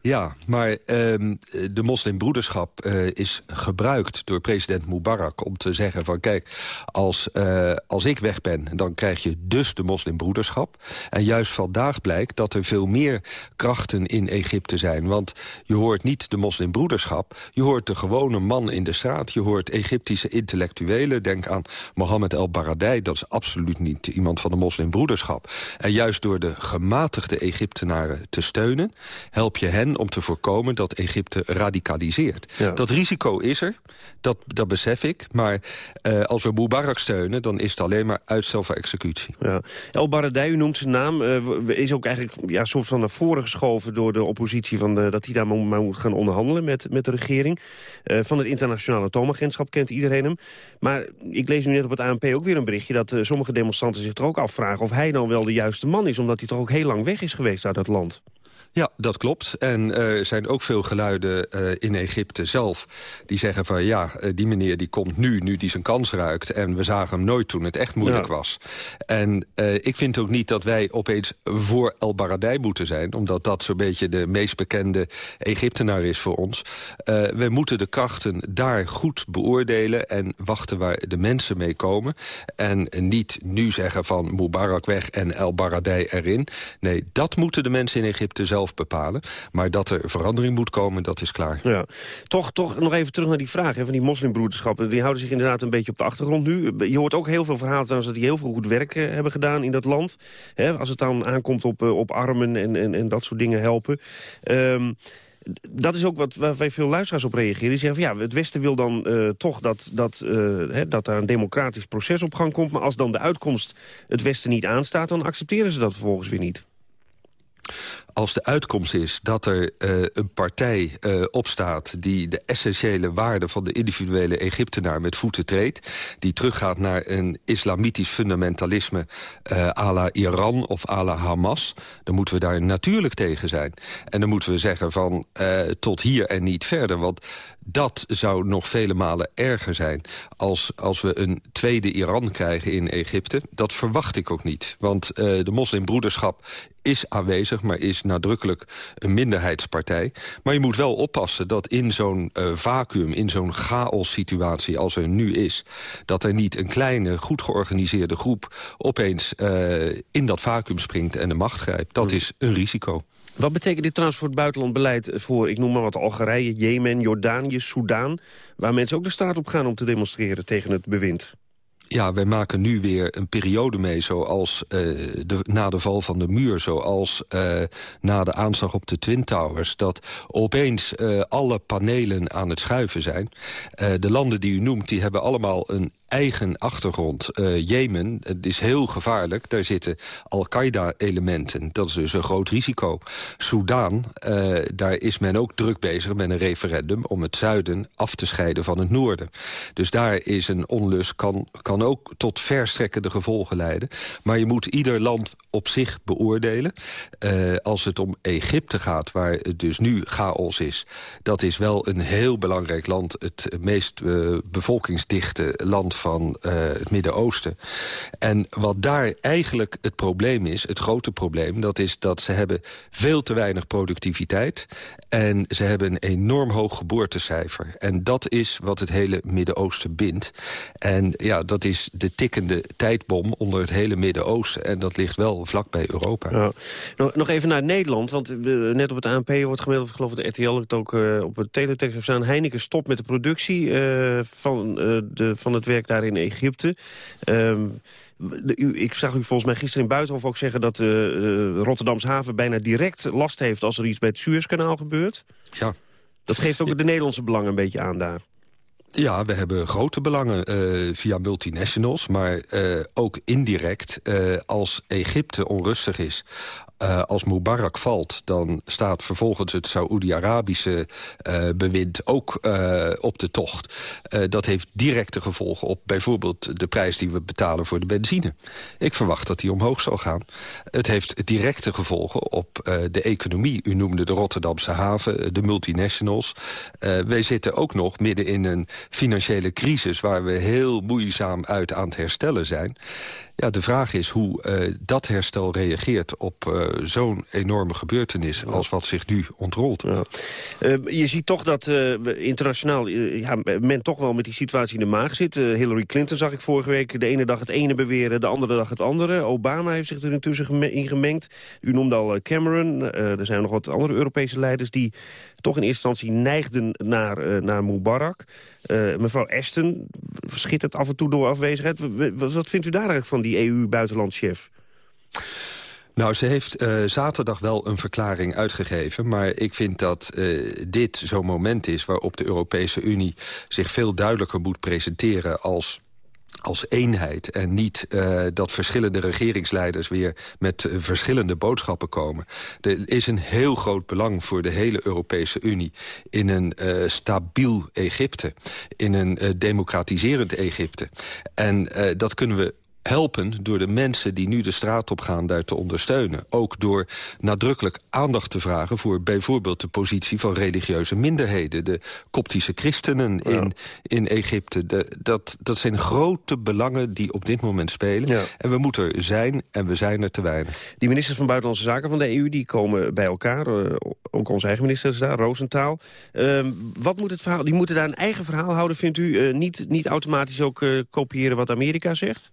Ja, maar um, de moslimbroederschap uh, is gebruikt door president Mubarak... om te zeggen van kijk, als, uh, als ik weg ben... dan krijg je dus de moslimbroederschap. En juist vandaag blijkt dat er veel meer krachten in Egypte zijn. Want je hoort niet de moslimbroederschap... je hoort de gewone man in de straat... je hoort Egyptische intellectuelen. Denk aan Mohammed el-Baradei, dat is absoluut niet iemand van de moslimbroederschap. En juist door de gematigde Egyptenaren te steunen... help je hen om te voorkomen dat Egypte radicaliseert. Dat risico is er, dat, dat besef ik. Maar uh, als we Mubarak steunen, dan is het alleen maar uitstel voor executie. Ja. El Baradei, u noemt zijn naam, uh, is ook eigenlijk ja, soort van naar voren geschoven... door de oppositie van, uh, dat hij daar maar moet gaan onderhandelen met, met de regering. van het internationale atoomagentschap kent iedereen hem. Maar ik lees nu net op het ANP ook weer een berichtje... dat sommige demonstranten zich er ook afvragen of hij dan wel de juiste man is... omdat hij toch ook heel lang weg is geweest uit dat land. Ja, dat klopt. En er zijn ook veel geluiden uh, in Egypte zelf... die zeggen van ja, uh, die meneer die komt nu, nu die zijn kans ruikt... en we zagen hem nooit toen het echt moeilijk ja. was. En ik vind ook niet dat wij opeens voor El Baradei moeten zijn... omdat dat zo'n beetje de meest bekende Egyptenaar is voor ons. we moeten de krachten daar goed beoordelen... en wachten waar de mensen mee komen. En niet nu zeggen van Mubarak weg en El Baradei erin. Nee, dat moeten de mensen in Egypte zelf bepalen. Maar dat er verandering moet komen, dat is klaar. Ja. Toch, toch nog even terug naar die vraag hè, van die moslimbroederschappen. Die houden zich inderdaad een beetje op de achtergrond nu. Je hoort ook heel veel verhalen trouwens dat die heel veel goed werk eh, hebben gedaan in dat land. Hè, als het dan aankomt op, uh, op armen en, en, en dat soort dingen helpen. Um, dat is ook wat waar wij veel luisteraars op reageren. Die zeggen van ja, het Westen wil dan uh, toch dat, dat, hè, dat daar een democratisch proces op gang komt. Maar als dan de uitkomst het Westen niet aanstaat, dan accepteren ze dat vervolgens weer niet als de uitkomst is dat er uh, een partij uh, opstaat... die de essentiële waarden van de individuele Egyptenaar met voeten treedt... die teruggaat naar een islamitisch fundamentalisme uh, à la Iran of à la Hamas... dan moeten we daar natuurlijk tegen zijn. En dan moeten we zeggen van tot hier en niet verder. Want dat zou nog vele malen erger zijn als, als we een tweede Iran krijgen in Egypte. Dat verwacht ik ook niet. Want de moslimbroederschap is aanwezig, maar is nadrukkelijk een minderheidspartij. Maar je moet wel oppassen dat in zo'n uh, vacuüm, in zo'n chaos-situatie als er nu is... dat er niet een kleine, goed georganiseerde groep opeens uh, in dat vacuüm springt en de macht grijpt. Dat is een risico. Wat betekent dit trouwens voor het buitenlandbeleid voor, ik noem maar wat, Algerije, Jemen, Jordanië, Soudaan... waar mensen ook de straat op gaan om te demonstreren tegen het bewind? Ja, wij maken nu weer een periode mee zoals de, na de val van de muur... zoals uh, na de aanslag op de Twin Towers... dat opeens uh, alle panelen aan het schuiven zijn. de landen die u noemt, die hebben allemaal een eigen achtergrond. Uh, Jemen, het is heel gevaarlijk. Daar zitten Al-Qaeda-elementen. Dat is dus een groot risico. Soudaan, uh, daar is men ook druk bezig met een referendum... om het zuiden af te scheiden van het noorden. Dus daar is een onlust, kan, kan ook tot verstrekkende gevolgen leiden. Maar je moet ieder land op zich beoordelen. Uh, als het om Egypte gaat, waar het dus nu chaos is... dat is wel een heel belangrijk land. Het meest bevolkingsdichte land van uh, het Midden-Oosten. En wat daar eigenlijk het probleem is, het grote probleem... dat is dat ze hebben veel te weinig productiviteit... en ze hebben een enorm hoog geboortecijfer. En dat is wat het hele Midden-Oosten bindt. En ja, dat is de tikkende tijdbom onder het hele Midden-Oosten. En dat ligt wel vlak bij Europa. Ja. Nog, even naar Nederland, want net op het ANP wordt gemeld... ik geloof dat de RTL het ook uh, op het teletext heeft staan... Heineken stopt met de productie van, de, van het werk daar in Egypte. Um, de, u, ik zag u volgens mij gisteren in Buitenhof ook zeggen... dat uh, Rotterdamse haven bijna direct last heeft... als er iets bij het Suezkanaal gebeurt. Ja. Dat geeft ook de Nederlandse belangen een beetje aan daar. Ja, we hebben grote belangen uh, via multinationals, maar uh, ook indirect uh, als Egypte onrustig is. Uh, als Mubarak valt, dan staat vervolgens het Saoedi-Arabische uh, bewind ook uh, op de tocht. dat heeft directe gevolgen op bijvoorbeeld de prijs die we betalen voor de benzine. Ik verwacht dat die omhoog zal gaan. Het heeft directe gevolgen op de economie. U noemde de Rotterdamse haven, de multinationals. wij zitten ook nog midden in een financiële crisis... waar we heel moeizaam uit aan het herstellen zijn. Ja, de vraag is hoe uh, dat herstel reageert op uh, zo'n enorme gebeurtenis... als wat zich nu ontrolt. Ja. Uh, je ziet toch dat internationaal ja, men toch wel met die situatie in de maag zit. Hillary Clinton zag ik vorige week de ene dag het ene beweren... de andere dag het andere. Obama heeft zich er intussen in gemengd. U noemde al Cameron. er zijn nog wat andere Europese leiders... die toch in eerste instantie neigden naar, naar Mubarak. mevrouw Ashton schittert af en toe door afwezigheid. Wat vindt u daar eigenlijk van die EU-buitenlandchef? Nou, ze heeft uh, zaterdag wel een verklaring uitgegeven... maar ik vind dat uh, dit zo'n moment is waarop de Europese Unie... zich veel duidelijker moet presenteren als als eenheid en niet uh, dat verschillende regeringsleiders weer met verschillende boodschappen komen. Er is een heel groot belang voor de hele Europese Unie in een stabiel Egypte, in een democratiserend Egypte. En dat kunnen we helpen door de mensen die nu de straat op gaan daar te ondersteunen. Ook door nadrukkelijk aandacht te vragen voor bijvoorbeeld de positie van religieuze minderheden. De koptische christenen in, in Egypte. De, dat, dat zijn grote belangen die op dit moment spelen. En we moeten er zijn en we zijn er te weinig. Die ministers van Buitenlandse Zaken van de EU die komen bij elkaar. Uh, ook onze eigen minister is daar, Roosentaal. Uh, wat moet het verhaal? Die moeten daar een eigen verhaal houden, vindt u? Uh, niet, niet automatisch ook uh, kopiëren wat Amerika zegt?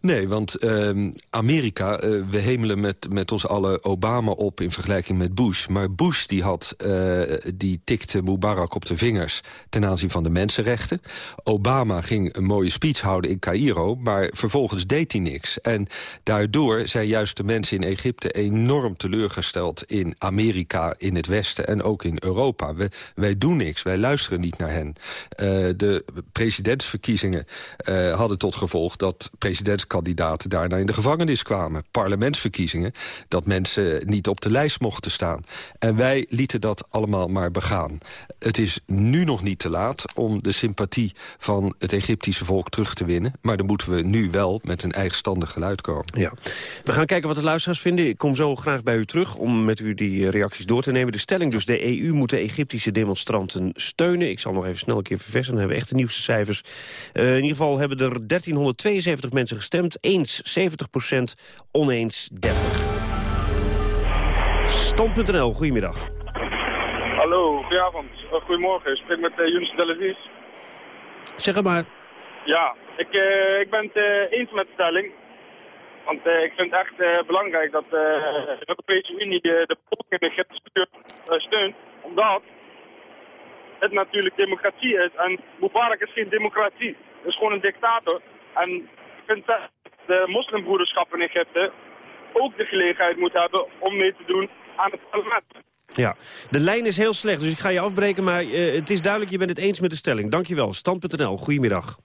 Nee, want uh, Amerika, uh, we hemelen met, met ons alle Obama op in vergelijking met Bush. Maar Bush die had, uh, die tikte Mubarak op de vingers ten aanzien van de mensenrechten. Obama ging een mooie speech houden in Cairo, maar vervolgens deed hij niks. En daardoor zijn juist de mensen in Egypte enorm teleurgesteld in Amerika, in het Westen en ook in Europa. We, wij doen niks, wij luisteren niet naar hen. Uh, de presidentsverkiezingen hadden tot gevolg dat president kandidaten daarna in de gevangenis kwamen. Parlementsverkiezingen, dat mensen niet op de lijst mochten staan. En wij lieten dat allemaal maar begaan. Het is nu nog niet te laat om de sympathie van het Egyptische volk terug te winnen. Maar dan moeten we nu wel met een eigenstandig geluid komen. Ja. We gaan kijken wat de luisteraars vinden. Ik kom zo graag bij u terug om met u die reacties door te nemen. De stelling dus, de EU moet de Egyptische demonstranten steunen. Ik zal nog even snel een keer verversen, dan hebben we echt de nieuwste cijfers. Uh, in ieder geval hebben er 1372 mensen gestemd eens 70% oneens 30. Stand.nl, goedemiddag. Hallo, goedenavond. Uh, goedemorgen, ik spreek met uh, Younes Delavies. Zeg het maar. Ja, ik, uh, ik ben het uh, eens met de stelling. Want uh, ik vind het echt belangrijk dat de Europese Unie de, de bevolking in Egypte steunt. Omdat het natuurlijk democratie is. En Mubarak is geen democratie. Het is gewoon een dictator. En de moslimbroederschap in Egypte ook de gelegenheid moet hebben om mee te doen aan het parlement. Ja, de lijn is heel slecht, dus ik ga je afbreken, maar uh, het is duidelijk, je bent het eens met de stelling. Dankjewel. Stand.nl, goedemiddag.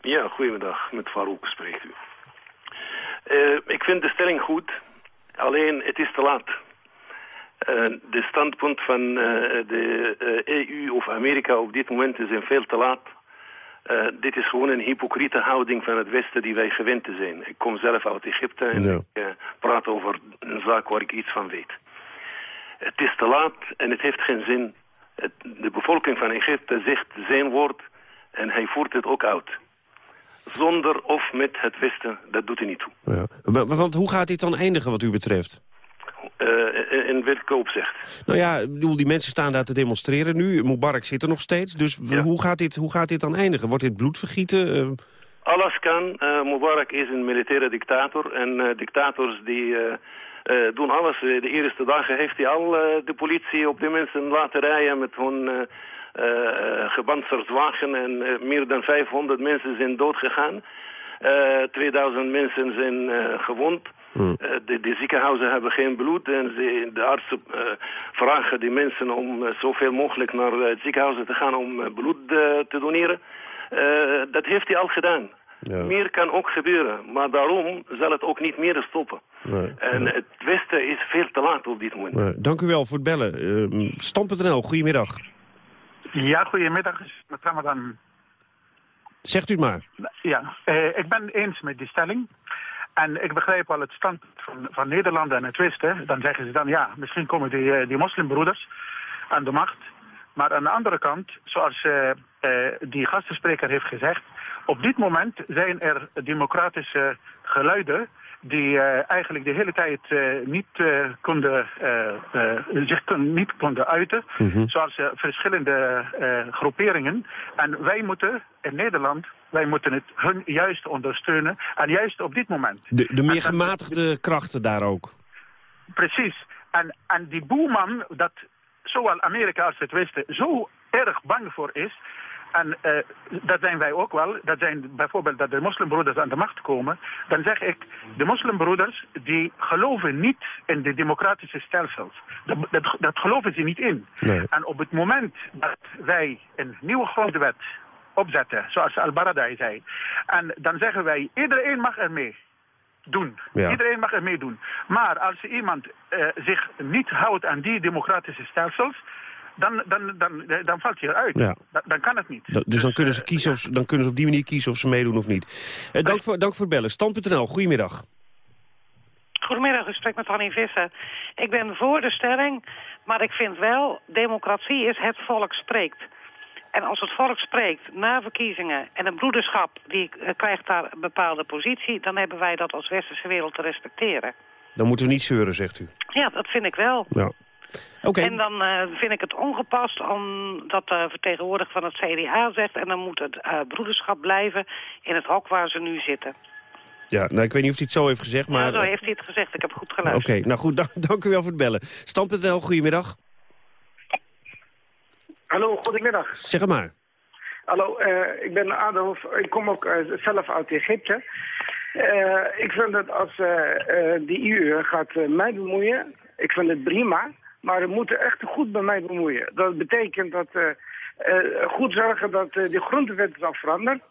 Ja, goedemiddag. Met Farouk spreekt u. Uh, ik vind de stelling goed, alleen het is te laat. Uh, de standpunt van de EU of Amerika op dit moment is veel te laat. Uh, dit is gewoon een hypocriete houding van het Westen die wij gewend te zijn. Ik kom zelf uit Egypte en ja. ik uh, praat over een zaak waar ik iets van weet. Het is te laat en het heeft geen zin. Het, de bevolking van Egypte zegt zijn woord en hij voert het ook uit. Zonder of met het Westen, dat doet hij niet toe. Ja. Want hoe gaat dit dan eindigen wat u betreft? Uh, in welke opzicht? Nou ja, bedoel, die mensen staan daar te demonstreren nu. Mubarak zit er nog steeds. Dus ja. hoe, gaat dit, hoe gaat dit dan eindigen? Wordt dit bloedvergieten? Uh... Alles kan. Uh, Mubarak is een militaire dictator. En dictators die doen alles. De eerste dagen heeft hij al de politie op de mensen laten rijden met hun gepantserd wagen. En meer dan 500 mensen zijn doodgegaan. 2000 mensen zijn gewond. Hmm. Uh, de, de, ziekenhuizen hebben geen bloed en ze, de artsen uh, vragen die mensen om uh, zoveel mogelijk naar het ziekenhuis te gaan om bloed te doneren. dat heeft hij al gedaan. Ja. Meer kan ook gebeuren, maar daarom zal het ook niet meer stoppen. Nee, en nee. het Westen is veel te laat op dit moment. Nee. Dank u wel voor het bellen. Uh, Stam.nl, goedemiddag. Ja, goedemiddag. Met Ramadan. Zegt u het maar. Ja, ik ben eens met die stelling. En ik begrijp wel het standpunt van, van Nederland en het Westen. Dan zeggen ze dan, ja, misschien komen die, die moslimbroeders aan de macht. Maar aan de andere kant, zoals uh, uh, die gastenspreker heeft gezegd... op dit moment zijn er democratische geluiden die uh, eigenlijk de hele tijd uh, niet, uh, konden, zich kon, niet konden uiten. Mm -hmm. Zoals verschillende groeperingen. En wij moeten in Nederland, wij moeten het hun juist ondersteunen. En juist op dit moment. De, de meer gematigde en, krachten daar ook. Precies. En, en die boeman, dat zowel Amerika als het Westen zo erg bang voor is... en uh, dat zijn wij ook wel, dat zijn bijvoorbeeld dat de moslimbroeders aan de macht komen, dan zeg ik, de moslimbroeders die geloven niet in de democratische stelsels. Dat, dat, dat geloven ze niet in. Nee. En op het moment dat wij een nieuwe grondwet opzetten, zoals Al-Baradei zei, en dan zeggen wij, iedereen mag er mee doen. Ja. Iedereen mag er meedoen. Maar als iemand uh, zich niet houdt aan die democratische stelsels, dan, dan, dan, dan valt hij eruit. Ja. Dan, dan kan het niet. Da- dus dan kunnen, ze kiezen of, dan kunnen ze op die manier kiezen of ze meedoen of niet. Eh, dank, voor, dank voor het bellen. Stand.nl, goedemiddag. Goedemiddag, u spreekt met Hannie Visser. Ik ben voor de stelling, maar ik vind wel... democratie is het volk spreekt. En als het volk spreekt na verkiezingen en een broederschap... die eh, krijgt daar een bepaalde positie... dan hebben wij dat als westerse wereld te respecteren. Dan moeten we niet zeuren, zegt u. Ja, dat vind ik wel. Ja. Oké. En dan eh, vind ik het ongepast omdat de vertegenwoordiger van het CDA zegt... en dan moet het eh, broederschap blijven in het hok waar ze nu zitten. Ja, nou, ik weet niet of hij het zo heeft gezegd, maar... Zo heeft hij het gezegd, ik heb goed Oké, geluisterd. nou goed, dank, dank u wel voor het bellen. Stand.nl, goedemiddag. Hallo, goedemiddag. Zeg het maar. Hallo, eh, ik ben Adolf. Ik kom ook zelf uit Egypte. Eh, ik vind dat als die EU gaat mij bemoeien, ik vind het prima. Maar ze moeten echt goed bij mij bemoeien. Dat betekent dat eh, goed zorgen dat eh, de grondwet zal veranderen.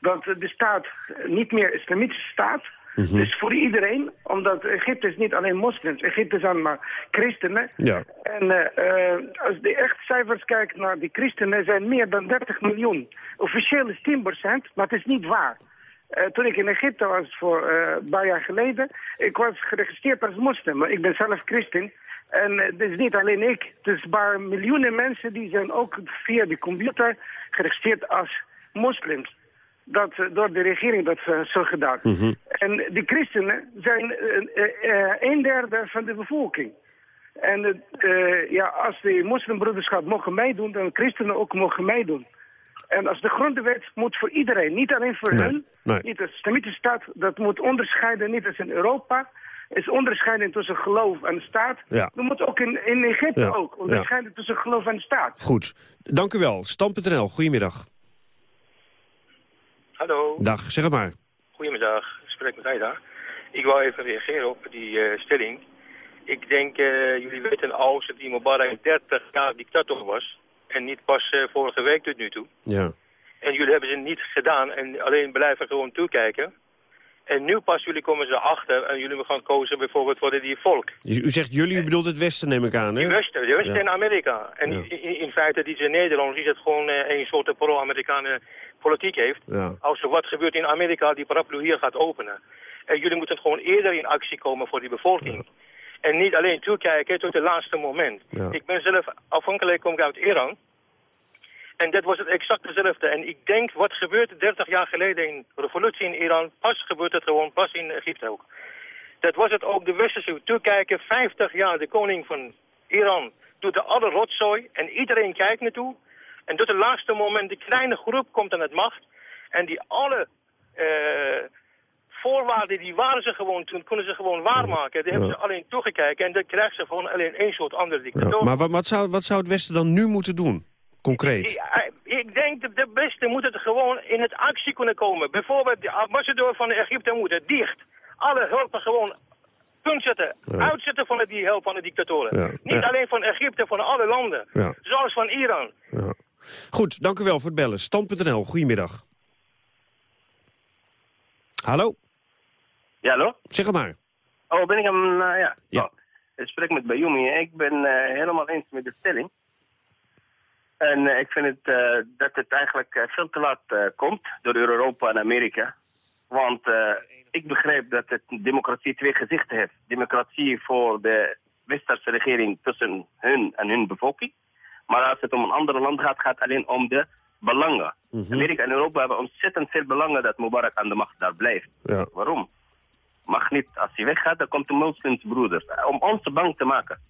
Dat de staat niet meer islamitische staat. Dus voor iedereen, omdat Egypte is niet alleen moslims. Egypte zijn maar christenen. Ja. En als je echt cijfers kijkt naar die christenen, zijn meer dan 30 miljoen. Officieel is 10% maar het is niet waar. Toen ik in Egypte was voor een paar jaar geleden, ik was geregistreerd als moslim, maar ik ben zelf christen. En eh, het is niet alleen ik, het is maar miljoenen mensen die zijn ook via de computer geregistreerd als moslims. Dat eh, door de regering dat eh, zo gedaan. En de christenen zijn eh, eh, eh, een derde van de bevolking. En eh, ja, als de moslimbroederschap mogen meedoen, dan christenen ook mogen meedoen. En als de grondwet moet voor iedereen, niet alleen voor Nee, hun, nee. niet als islamitische staat, dat moet onderscheiden, niet als in Europa, is onderscheiden tussen geloof en staat. Ja. Dat moet ook in, in Egypte Ja, ook, onderscheiden tussen geloof en staat. Goed, dank u wel. Stand.nl, goedemiddag. Hallo, Dag, zeg het maar. goedemiddag. Ik spreek met Aida. Ik wou even reageren op die eh, stelling. Ik denk, eh, jullie weten al dat die Mubarak 30 jaar dictator was. En niet pas eh, vorige week tot nu toe. Ja. En jullie hebben ze niet gedaan en alleen blijven gewoon toekijken. En nu pas jullie komen ze achter en jullie gaan kozen bijvoorbeeld voor die volk. U zegt jullie, u bedoelt het Westen, neem ik aan, hè? Die Westen, de Westen Ja. en Amerika. En Ja. in, in feite, die Nederland, die het gewoon eh, een soort pro-Amerikaanse politiek heeft. Ja. Als er wat gebeurt in Amerika, die paraplu hier gaat openen. En jullie moeten gewoon eerder in actie komen voor die bevolking. En niet alleen toekijken tot het laatste moment. Ik ben zelf afhankelijk, kom ik uit Iran. En dat was het exact dezelfde. En ik denk, wat gebeurde 30 jaar geleden in de revolutie in Iran, pas gebeurt het gewoon, pas in Egypte ook. Dat was het ook de westerse toekijken, 50 jaar, de koning van Iran doet de alle rotzooi en iedereen kijkt naartoe. En tot het laatste moment, die kleine groep komt aan het macht. En die alle eh, voorwaarden, die waren ze gewoon toen, konden ze gewoon waarmaken. Die hebben ze alleen toegekeken en dan krijgen ze gewoon alleen één soort andere Ja. dictator. Maar wat, wat, zou, wat zou het Westen dan nu moeten doen? Concreet. Ik, ik denk dat de beste moet het gewoon in het actie kunnen komen. Bijvoorbeeld de ambassadeur van Egypte moet het dicht. Alle hulpen gewoon punt zetten. Ja. Uitzetten van die hulp van de dictatoren. Ja. Niet Ja. alleen van Egypte, van alle landen. Ja. Zoals van Iran. Ja. Goed, dank u wel voor het bellen. Stand.nl, goedemiddag. Hallo? Ja, hallo? Zeg het maar. Oh, ben ik hem? eh, ja. Ja. Oh, ik spreek met Bayumi. Ik ben eh, helemaal eens met de stelling. En eh, ik vind het, eh, dat het eigenlijk eh, veel te laat komt door Europa en Amerika. Want ik begrijp dat het democratie twee gezichten heeft. Democratie voor de westerse regering tussen hun en hun bevolking. Maar als het om een ander land gaat, gaat het alleen om de belangen. Amerika en Europa hebben ontzettend veel belangen dat Mubarak aan de macht daar blijft. Ja. Waarom? Mag niet. Als hij weggaat, dan komt de moslimsbroeders. Om ons bang te maken.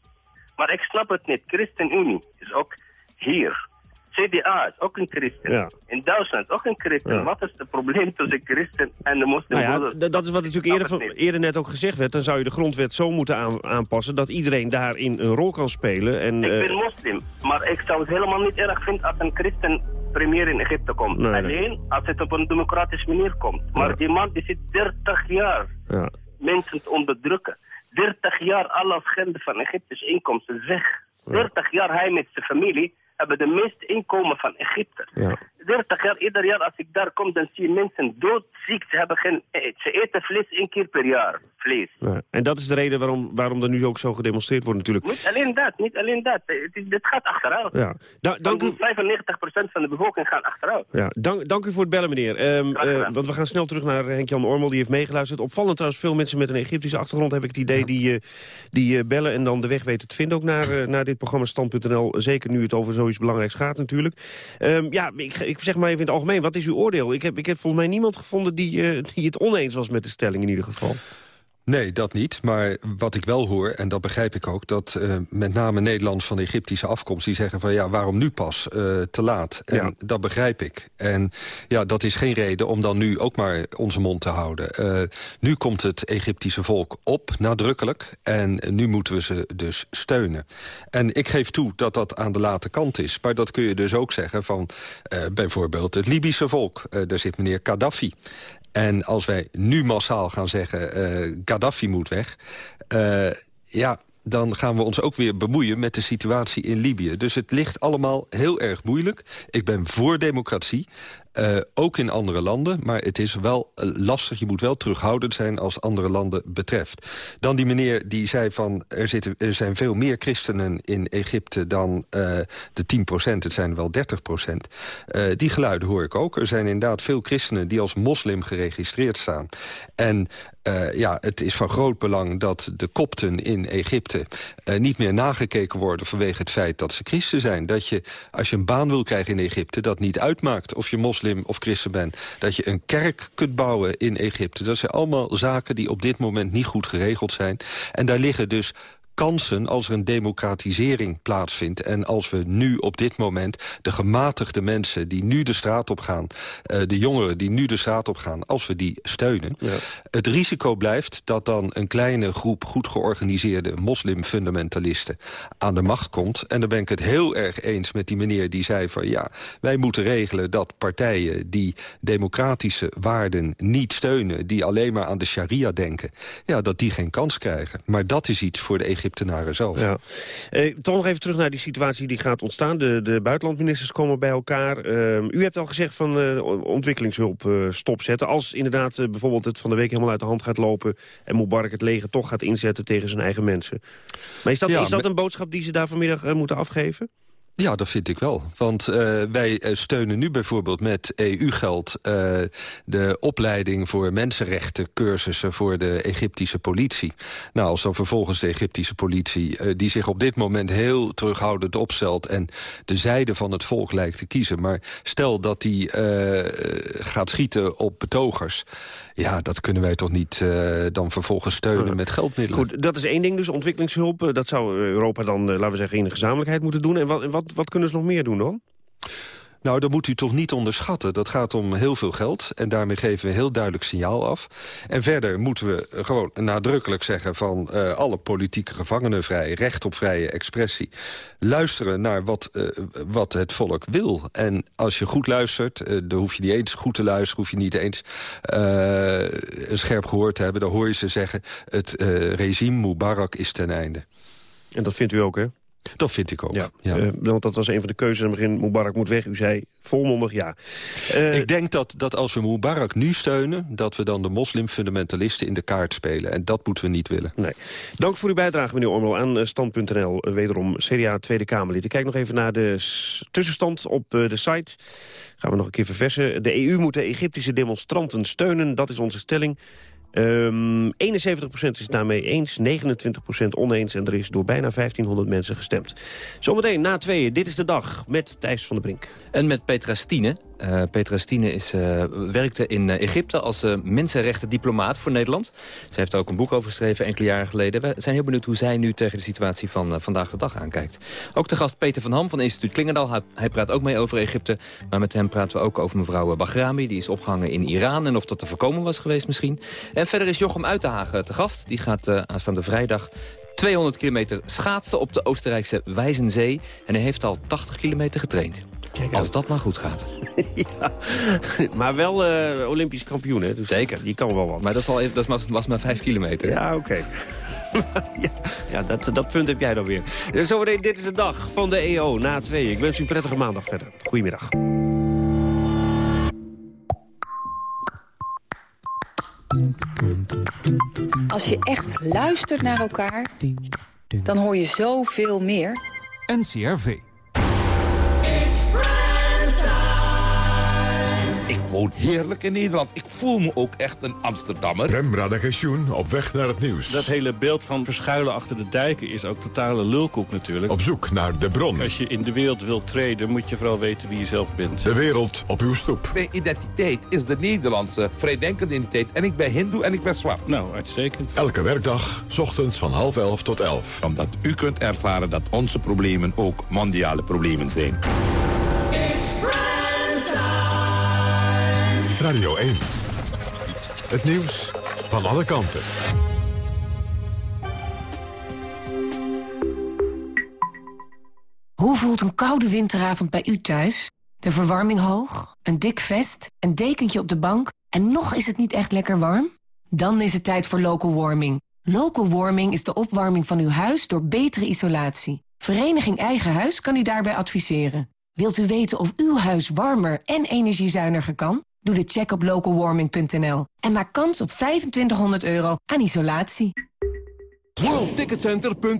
Maar ik snap het niet. ChristenUnie is ook hier. CDA is ook een christen. Ja. In Duitsland ook een christen. Ja. Wat is het probleem tussen christen en de Nou ja, d- dat is wat natuurlijk eerder, van, eerder net ook gezegd werd. Dan zou je de grondwet zo moeten aan- aanpassen... dat iedereen daarin een rol kan spelen. En, Ik eh, ben moslim, maar ik zou het helemaal niet erg vinden als een christen premier in Egypte komt. Nee, nee. Alleen als het op een democratische manier komt. Maar die man die zit 30 jaar Ja. mensen te onderdrukken. 30 jaar alle schenden van Egyptische inkomsten weg. 30 jaar hij met zijn familie hebben de meeste inkomen van Egypte. Ja. 30 jaar, ieder jaar als ik daar kom, dan zie je mensen doodziek. Ze, hebben geen, e- ze eten vlees één keer per jaar. Vlees. Ja. En dat is de reden waarom, waarom er nu ook zo gedemonstreerd wordt natuurlijk. Niet alleen dat, niet alleen dat. Het, is- dit gaat achteruit. Ja. Da dank u, 95% van de bevolking gaat achteruit. ja, dank, dank u voor het bellen, meneer. Ehm, eh, want we gaan snel terug naar Henk-Jan Ormel, die heeft meegeluisterd. Opvallend trouwens, veel mensen met een Egyptische achtergrond... heb ik het idee, die, eh, die eh, bellen en dan de weg weten te vinden... ook naar, eh, naar dit programma Stand.nl. Zeker nu het over zoiets belangrijks gaat natuurlijk. Ehm, ja, ik, ik zeg maar even in het algemeen, wat is uw oordeel? Ik heb, ik heb volgens mij niemand gevonden die, eh, die het oneens was met de stelling in ieder geval. Nee, dat niet. Maar wat ik wel hoor, en dat begrijp ik ook... dat eh, met name Nederlanders van de Egyptische afkomst... die zeggen van ja, waarom nu pas eh, te laat? En dat begrijp ik. En ja, dat is geen reden om dan nu ook maar onze mond te houden. Eh, nu komt het Egyptische volk op, nadrukkelijk. En nu moeten we ze dus steunen. En ik geef toe dat dat aan de late kant is. Maar dat kun je dus ook zeggen van bijvoorbeeld het Libische volk. Daar zit meneer Gaddafi. En als wij nu massaal gaan zeggen, eh Gaddafi moet weg... eh, ja, dan gaan we ons ook weer bemoeien met de situatie in Libië. Dus het ligt allemaal heel erg moeilijk. Ik ben voor democratie, eh, ook in andere landen. Maar het is wel eh, lastig, je moet wel terughoudend zijn als andere landen betreft. Dan die meneer die zei van, er, zitten, er zijn veel meer christenen in Egypte dan eh, de 10% het zijn wel 30% Eh, die geluiden hoor ik ook. Er zijn inderdaad veel christenen die als moslim geregistreerd staan. En ja, het is van groot belang dat de kopten in Egypte... niet meer nagekeken worden vanwege het feit dat ze christen zijn. Dat je, als je een baan wil krijgen in Egypte, dat niet uitmaakt... of je moslim of christen bent. Dat je een kerk kunt bouwen in Egypte. Dat zijn allemaal zaken die op dit moment niet goed geregeld zijn. En daar liggen dus kansen als er een democratisering plaatsvindt... en als we nu op dit moment de gematigde mensen die nu de straat op gaan... eh, de jongeren die nu de straat op gaan, als we die steunen... het risico blijft dat dan een kleine groep goed georganiseerde moslimfundamentalisten aan de macht komt. En dan ben ik het heel erg eens met die meneer die zei van... ja, wij moeten regelen dat partijen die democratische waarden niet steunen... die alleen maar aan de sharia denken, ja, dat die geen kans krijgen. Maar dat is iets voor de Egyptenaren zelf. Ja. Eh, toch nog even terug naar die situatie die gaat ontstaan. De, de buitenlandministers komen bij elkaar. Ehm, u hebt al gezegd van eh, ontwikkelingshulp eh, stopzetten. Als inderdaad eh, bijvoorbeeld het van de week helemaal uit de hand gaat lopen... en Mubarak het leger toch gaat inzetten tegen zijn eigen mensen. Maar is dat, Ja, is dat een boodschap die ze daar vanmiddag eh, moeten afgeven? Ja, dat vind ik wel. Want eh, wij eh, steunen nu bijvoorbeeld met EU-geld... eh, de opleiding voor mensenrechtencursussen voor de Egyptische politie. Nou, als dan vervolgens de Egyptische politie... die zich op dit moment heel terughoudend opstelt... en de zijde van het volk lijkt te kiezen. Maar stel dat die gaat schieten op betogers... ja, dat kunnen wij toch niet eh, dan vervolgens steunen met geldmiddelen. Goed, dat is één ding dus, ontwikkelingshulp. Eh, Dat zou Europa dan, eh, laten we zeggen, in de gezamenlijkheid moeten doen. En wat, wat, wat kunnen ze nog meer doen dan? Nou, dat moet u toch niet onderschatten. Dat gaat om heel veel geld en daarmee geven we een heel duidelijk signaal af. En verder moeten we gewoon nadrukkelijk zeggen van eh, alle politieke gevangenen vrij, recht op vrije expressie. Luisteren naar wat, eh, wat het volk wil. En als je goed luistert, eh, dan hoef je niet eens goed te luisteren, hoef je niet eens een scherp gehoor te hebben. Dan hoor je ze zeggen, het regime Mubarak is ten einde. En dat vindt u ook, hè? Dat vind ik ook, Ja, ja. eh, want dat was een van de keuzes aan het begin. Mubarak moet weg. U zei volmondig ja. Eh, ik denk dat, dat als we Mubarak nu steunen... dat we dan de moslimfundamentalisten in de kaart spelen. En dat moeten we niet willen. Nee. Dank voor uw bijdrage, meneer Ormel, aan eh, Stand.nl. Wederom CDA Tweede Kamerlid. Ik kijk nog even naar de tussenstand op de site. Gaan we nog een keer verversen. De EU moet de Egyptische demonstranten steunen. Dat is onze stelling. Ehm 71% is het daarmee eens, 29% oneens... en er is door bijna 1500 mensen gestemd. Zometeen na tweeën, dit is de dag met Thijs van der Brink. En met Petra Stine. Eh, Petra Stine is, eh, werkte in eh, Egypte als eh, mensenrechten-diplomaat voor Nederland. Ze heeft ook een boek over geschreven enkele jaren geleden. We zijn heel benieuwd hoe zij nu tegen de situatie van vandaag de dag aankijkt. Ook de gast Peter van Ham van Instituut Klingendal. Hij, praat ook mee over Egypte. Maar met hem praten we ook over mevrouw Bahrami. Die is opgehangen in Iran en of dat te voorkomen was geweest misschien. En verder is Jochem Uitenhagen te gast. Die gaat aanstaande vrijdag 200 kilometer schaatsen op de Oostenrijkse Wijzenzee. En hij heeft al 80 kilometer getraind. Als dat maar goed gaat. ja, maar wel uh, Olympisch kampioen, hè? Dus Zeker. Die kan wel wat. Maar dat, is al even, dat was, maar, was maar vijf kilometer. Ja, oké. ja, ja dat, dat punt heb jij dan weer. Zometeen, dit is de dag van de EO na twee. Ik wens u een prettige maandag verder. Goedemiddag. Als je echt luistert naar elkaar, dan hoor je zoveel meer. NCRV. Ik woon heerlijk in Nederland. Ik voel me ook echt een Amsterdammer. Rem Radagensjoen op weg naar het nieuws. Dat hele beeld van verschuilen achter de dijken is ook totale lulkoek natuurlijk. Op zoek naar de bron. Als je in de wereld wilt treden, moet je vooral weten wie je zelf bent. De wereld op uw stoep. Mijn identiteit is de Nederlandse vrijdenkende identiteit. En ik ben hindoe en ik ben zwart. Nou, uitstekend. Elke werkdag, s ochtends van half elf tot elf. Omdat u kunt ervaren dat onze problemen ook mondiale problemen zijn. Radio 1. Het nieuws van alle kanten. Hoe voelt een koude winteravond bij u thuis? De verwarming hoog, een dik vest, een dekentje op de bank... en nog is het niet echt lekker warm? Dan is het tijd voor local warming. Local warming is de opwarming van uw huis door betere isolatie. Vereniging Eigen Huis kan u daarbij adviseren. Wilt u weten of uw huis warmer en energiezuiniger kan? Doe de check op localwarming.nl en maak kans op 2500 euro aan isolatie. WorldTicketCenter.nl